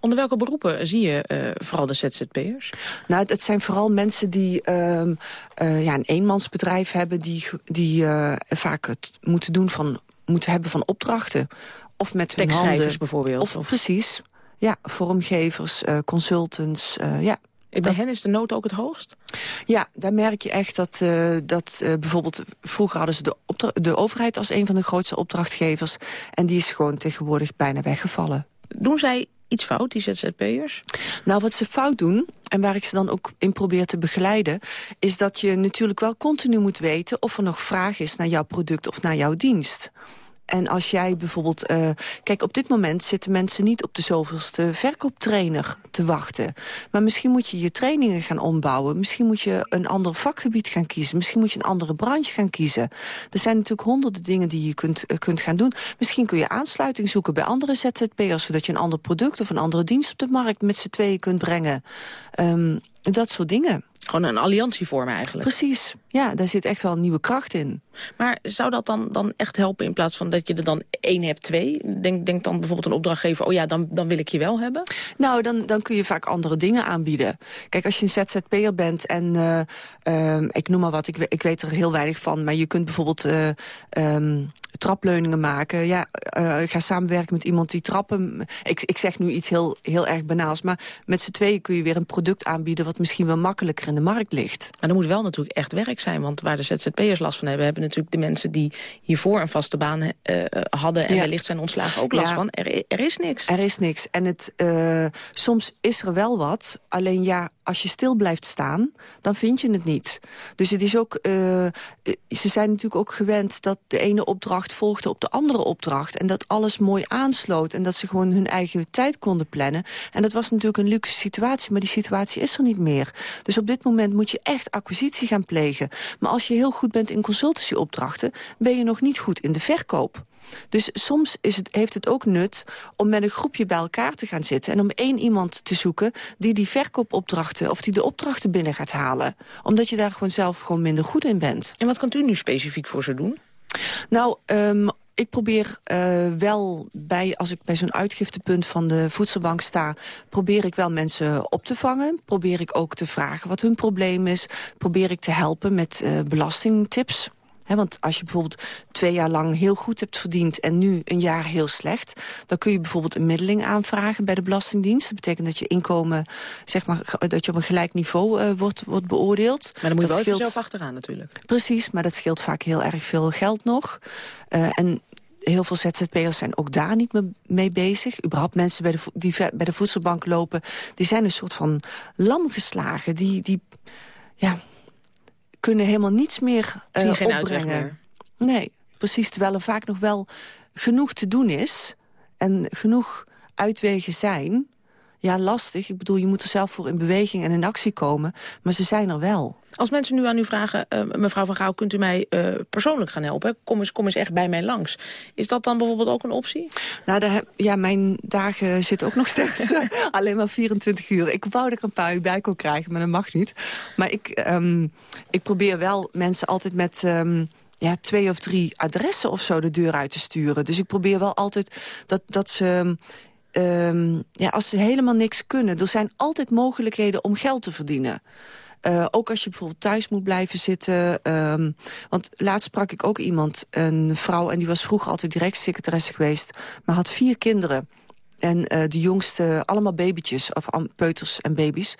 Onder welke beroepen zie je uh, vooral de ZZP'ers? Nou, het zijn vooral mensen die uh, uh, ja, een eenmansbedrijf hebben... die, die uh, vaak het moeten doen van, moeten hebben van opdrachten. Of met hun handen. bijvoorbeeld? Of, of, precies. Ja, vormgevers, consultants, ja. Bij hen is de nood ook het hoogst? Ja, daar merk je echt dat, uh, dat uh, bijvoorbeeld... vroeger hadden ze de, de overheid als een van de grootste opdrachtgevers... en die is gewoon tegenwoordig bijna weggevallen. Doen zij iets fout, die ZZP'ers? Nou, wat ze fout doen, en waar ik ze dan ook in probeer te begeleiden... is dat je natuurlijk wel continu moet weten... of er nog vraag is naar jouw product of naar jouw dienst. En als jij bijvoorbeeld... Uh, kijk, op dit moment zitten mensen niet op de zoveelste verkooptrainer te wachten. Maar misschien moet je je trainingen gaan ombouwen. Misschien moet je een ander vakgebied gaan kiezen. Misschien moet je een andere branche gaan kiezen. Er zijn natuurlijk honderden dingen die je kunt, uh, kunt gaan doen. Misschien kun je aansluiting zoeken bij andere ZZP'ers... zodat je een ander product of een andere dienst op de markt... met z'n tweeën kunt brengen. Um, dat soort dingen. Gewoon een alliantie vormen eigenlijk. Precies. Ja, daar zit echt wel nieuwe kracht in. Maar zou dat dan, dan echt helpen in plaats van dat je er dan één hebt, twee? Denk, denk dan bijvoorbeeld een opdrachtgever, oh ja, dan, dan wil ik je wel hebben? Nou, dan, dan kun je vaak andere dingen aanbieden. Kijk, als je een ZZP'er bent en uh, uh, ik noem maar wat, ik, ik weet er heel weinig van... maar je kunt bijvoorbeeld uh, um, trapleuningen maken. Ja, uh, ga samenwerken met iemand die trappen... Ik, ik zeg nu iets heel, heel erg banaals, maar met z'n tweeën kun je weer een product aanbieden... wat misschien wel makkelijker de markt ligt. Maar er moet wel natuurlijk echt werk zijn, want waar de ZZP'ers last van hebben... hebben natuurlijk de mensen die hiervoor een vaste baan uh, hadden... en ja. wellicht zijn ontslagen ook last ja. van. Er, er is niks. Er is niks. En het, uh, soms is er wel wat, alleen ja, als je stil blijft staan, dan vind je het niet. Dus het is ook, uh, ze zijn natuurlijk ook gewend dat de ene opdracht volgde op de andere opdracht. En dat alles mooi aansloot en dat ze gewoon hun eigen tijd konden plannen. En dat was natuurlijk een luxe situatie, maar die situatie is er niet meer. Dus op dit moment moet je echt acquisitie gaan plegen. Maar als je heel goed bent in consultancyopdrachten, ben je nog niet goed in de verkoop. Dus soms is het, heeft het ook nut om met een groepje bij elkaar te gaan zitten... en om één iemand te zoeken die die verkoopopdrachten... of die de opdrachten binnen gaat halen. Omdat je daar gewoon zelf gewoon minder goed in bent. En wat kunt u nu specifiek voor ze doen? Nou, um, ik probeer uh, wel, bij, als ik bij zo'n uitgiftepunt van de voedselbank sta... probeer ik wel mensen op te vangen. Probeer ik ook te vragen wat hun probleem is. Probeer ik te helpen met uh, belastingtips. He, want als je bijvoorbeeld twee jaar lang heel goed hebt verdiend... en nu een jaar heel slecht... dan kun je bijvoorbeeld een middeling aanvragen bij de Belastingdienst. Dat betekent dat je inkomen, zeg maar, dat je op een gelijk niveau uh, wordt, wordt beoordeeld. Maar dan moet je dat wel scheelt... zelf achteraan natuurlijk. Precies, maar dat scheelt vaak heel erg veel geld nog. Uh, en heel veel ZZP'ers zijn ook daar niet mee bezig. Überhaupt mensen bij de, die bij de voedselbank lopen... die zijn een soort van lam geslagen. Die, die, ja, kunnen helemaal niets meer uh, geen opbrengen. Meer. Nee, precies. Terwijl er vaak nog wel genoeg te doen is. En genoeg uitwegen zijn. Ja, lastig. Ik bedoel, je moet er zelf voor in beweging en in actie komen. Maar ze zijn er wel. Als mensen nu aan u vragen, uh, mevrouw Van Gouw, kunt u mij uh, persoonlijk gaan helpen? Kom eens, kom eens echt bij mij langs. Is dat dan bijvoorbeeld ook een optie? Nou, daar, ja, mijn dagen zitten ook nog steeds alleen maar 24 uur. Ik wou dat ik een paar uur bij kon krijgen, maar dat mag niet. Maar ik, um, ik probeer wel mensen altijd met... Um, ja, twee of drie adressen of zo de deur uit te sturen. Dus ik probeer wel altijd dat, dat ze... Um, ja, als ze helemaal niks kunnen... er zijn altijd mogelijkheden om geld te verdienen. Uh, ook als je bijvoorbeeld thuis moet blijven zitten. Um, want laatst sprak ik ook iemand, een vrouw... en die was vroeger altijd directiesecretaresse geweest... maar had vier kinderen. En uh, de jongste, allemaal babytjes, of peuters en baby's.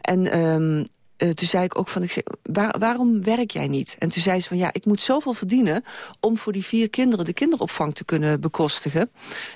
En um, uh, toen zei ik ook van, ik zei, waar, waarom werk jij niet? En toen zei ze van, ja, ik moet zoveel verdienen... om voor die vier kinderen de kinderopvang te kunnen bekostigen.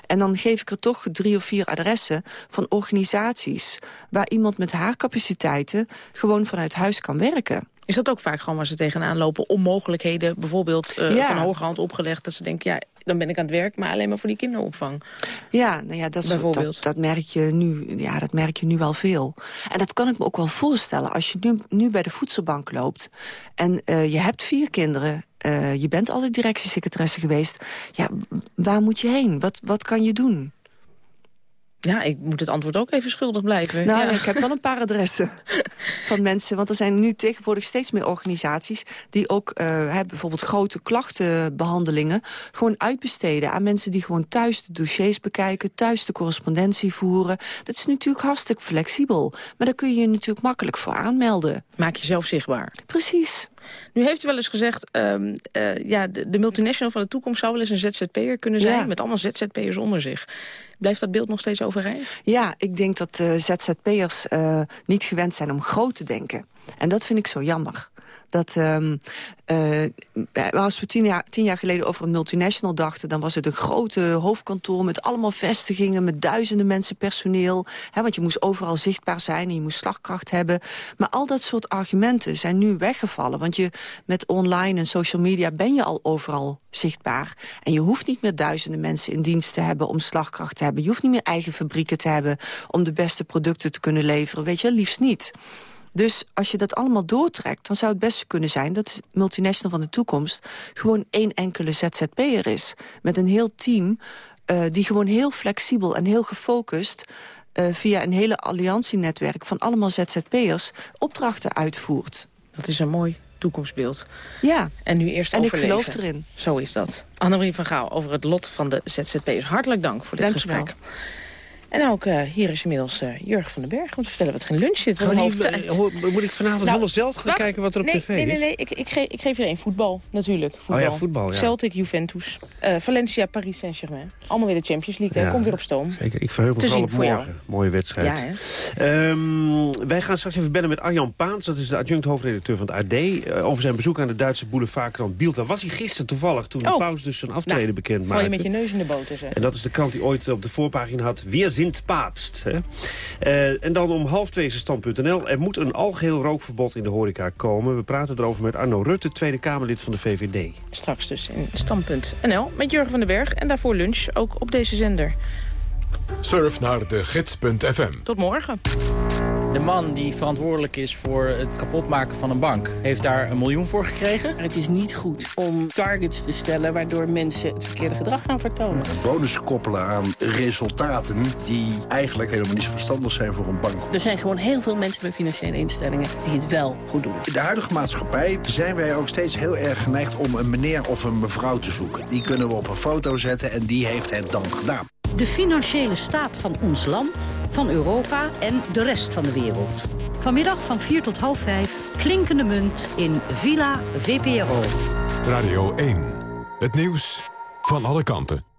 En dan geef ik er toch drie of vier adressen van organisaties... waar iemand met haar capaciteiten gewoon vanuit huis kan werken. Is dat ook vaak gewoon waar ze tegenaan lopen? Onmogelijkheden, bijvoorbeeld uh, ja. van hoge hand opgelegd... dat ze denken, ja, dan ben ik aan het werk, maar alleen maar voor die kinderopvang. Ja, nou ja, dat, dat, dat, merk je nu, ja, dat merk je nu wel veel. En dat kan ik me ook wel voorstellen. Als je nu, nu bij de voedselbank loopt en uh, je hebt vier kinderen... Uh, je bent altijd directiesecretaresse geweest. Ja, waar moet je heen? Wat, wat kan je doen? Ja, ik moet het antwoord ook even schuldig blijven. Nou, ja. ik heb wel een paar adressen van mensen. Want er zijn nu tegenwoordig steeds meer organisaties... die ook uh, bijvoorbeeld grote klachtenbehandelingen... gewoon uitbesteden aan mensen die gewoon thuis de dossiers bekijken... thuis de correspondentie voeren. Dat is natuurlijk hartstikke flexibel. Maar daar kun je je natuurlijk makkelijk voor aanmelden. Maak jezelf zichtbaar. Precies. Nu heeft u wel eens gezegd, um, uh, ja, de, de, multinational van de toekomst zou wel eens een ZZP'er kunnen zijn... Ja. met allemaal ZZP'ers onder zich. Blijft dat beeld nog steeds overeind? Ja, ik denk dat uh, ZZP'ers uh, niet gewend zijn om groot te denken. En dat vind ik zo jammer. Dat um, als we tien jaar, tien jaar geleden over een multinational dachten... dan was het een grote hoofdkantoor met allemaal vestigingen... met duizenden mensen personeel. Hè, want je moest overal zichtbaar zijn en je moest slagkracht hebben. Maar al dat soort argumenten zijn nu weggevallen. Want je, met online en social media ben je al overal zichtbaar. En je hoeft niet meer duizenden mensen in dienst te hebben... om slagkracht te hebben. Je hoeft niet meer eigen fabrieken te hebben... om de beste producten te kunnen leveren. Weet je, liefst niet. Dus als je dat allemaal doortrekt, dan zou het best kunnen zijn... dat de multinational van de toekomst gewoon één enkele ZZP'er is. Met een heel team uh, die gewoon heel flexibel en heel gefocust... Uh, via een hele alliantienetwerk van allemaal ZZP'ers opdrachten uitvoert. Dat is een mooi toekomstbeeld. Ja. En nu eerst en overleven. ik geloof erin. Zo is dat. Annemarie van Gaal over het lot van de ZZP'ers. Hartelijk dank voor dit dank gesprek. En ook uh, hier is inmiddels uh, Jurgen van den Berg om te vertellen wat er in lunch zit. Die, moet ik vanavond nou, helemaal zelf gaan wacht, kijken wat er op nee, tv nee, is? Nee, nee, ik, ik, geef, ik geef je één. Voetbal, natuurlijk. Voetbal. Oh ja, voetbal, ja. Celtic, Juventus. Uh, Valencia, Paris Saint-Germain. Allemaal weer de Champions League. Ja, Komt weer op stoom. Zeker. Ik verheug me vooral op voor morgen. Jou. Mooie wedstrijd. Ja, um, wij gaan straks even bellen met Arjan Paans. Dat is de adjunct hoofdredacteur van het AD. Over zijn bezoek aan de Duitse boulevardkrant Bild. Daar was hij gisteren toevallig toen oh. de paus dus zijn aftreden nou, bekend maakte. Val je met je neus in de boter, zeg. En dat is de krant die ooit op de voorpagina had. Wir sind Papst. Hè? Uh, en dan om half twee stand.nl. Er moet een algeheel rookverbod in de horeca komen. We praten erover met Arno Rutte, Tweede Kamerlid van de VVD. Straks dus in stand.nl met Jurgen van den Berg. En daarvoor lunch, ook op deze zender. Surf naar de gids.fm. Tot morgen. De man die verantwoordelijk is voor het kapotmaken van een bank... heeft daar een miljoen voor gekregen. Het is niet goed om targets te stellen... waardoor mensen het verkeerde gedrag gaan vertonen. Bonus koppelen aan resultaten die eigenlijk helemaal niet zo verstandig zijn voor een bank. Er zijn gewoon heel veel mensen bij financiële instellingen... die het wel goed doen. In de huidige maatschappij zijn wij ook steeds heel erg geneigd... om een meneer of een mevrouw te zoeken. Die kunnen we op een foto zetten en die heeft het dan gedaan. De financiële staat van ons land, van Europa en de rest van de wereld. Vanmiddag van 4 tot half 5, klinkende munt in Villa VPRO. Radio 1. Het nieuws van alle kanten.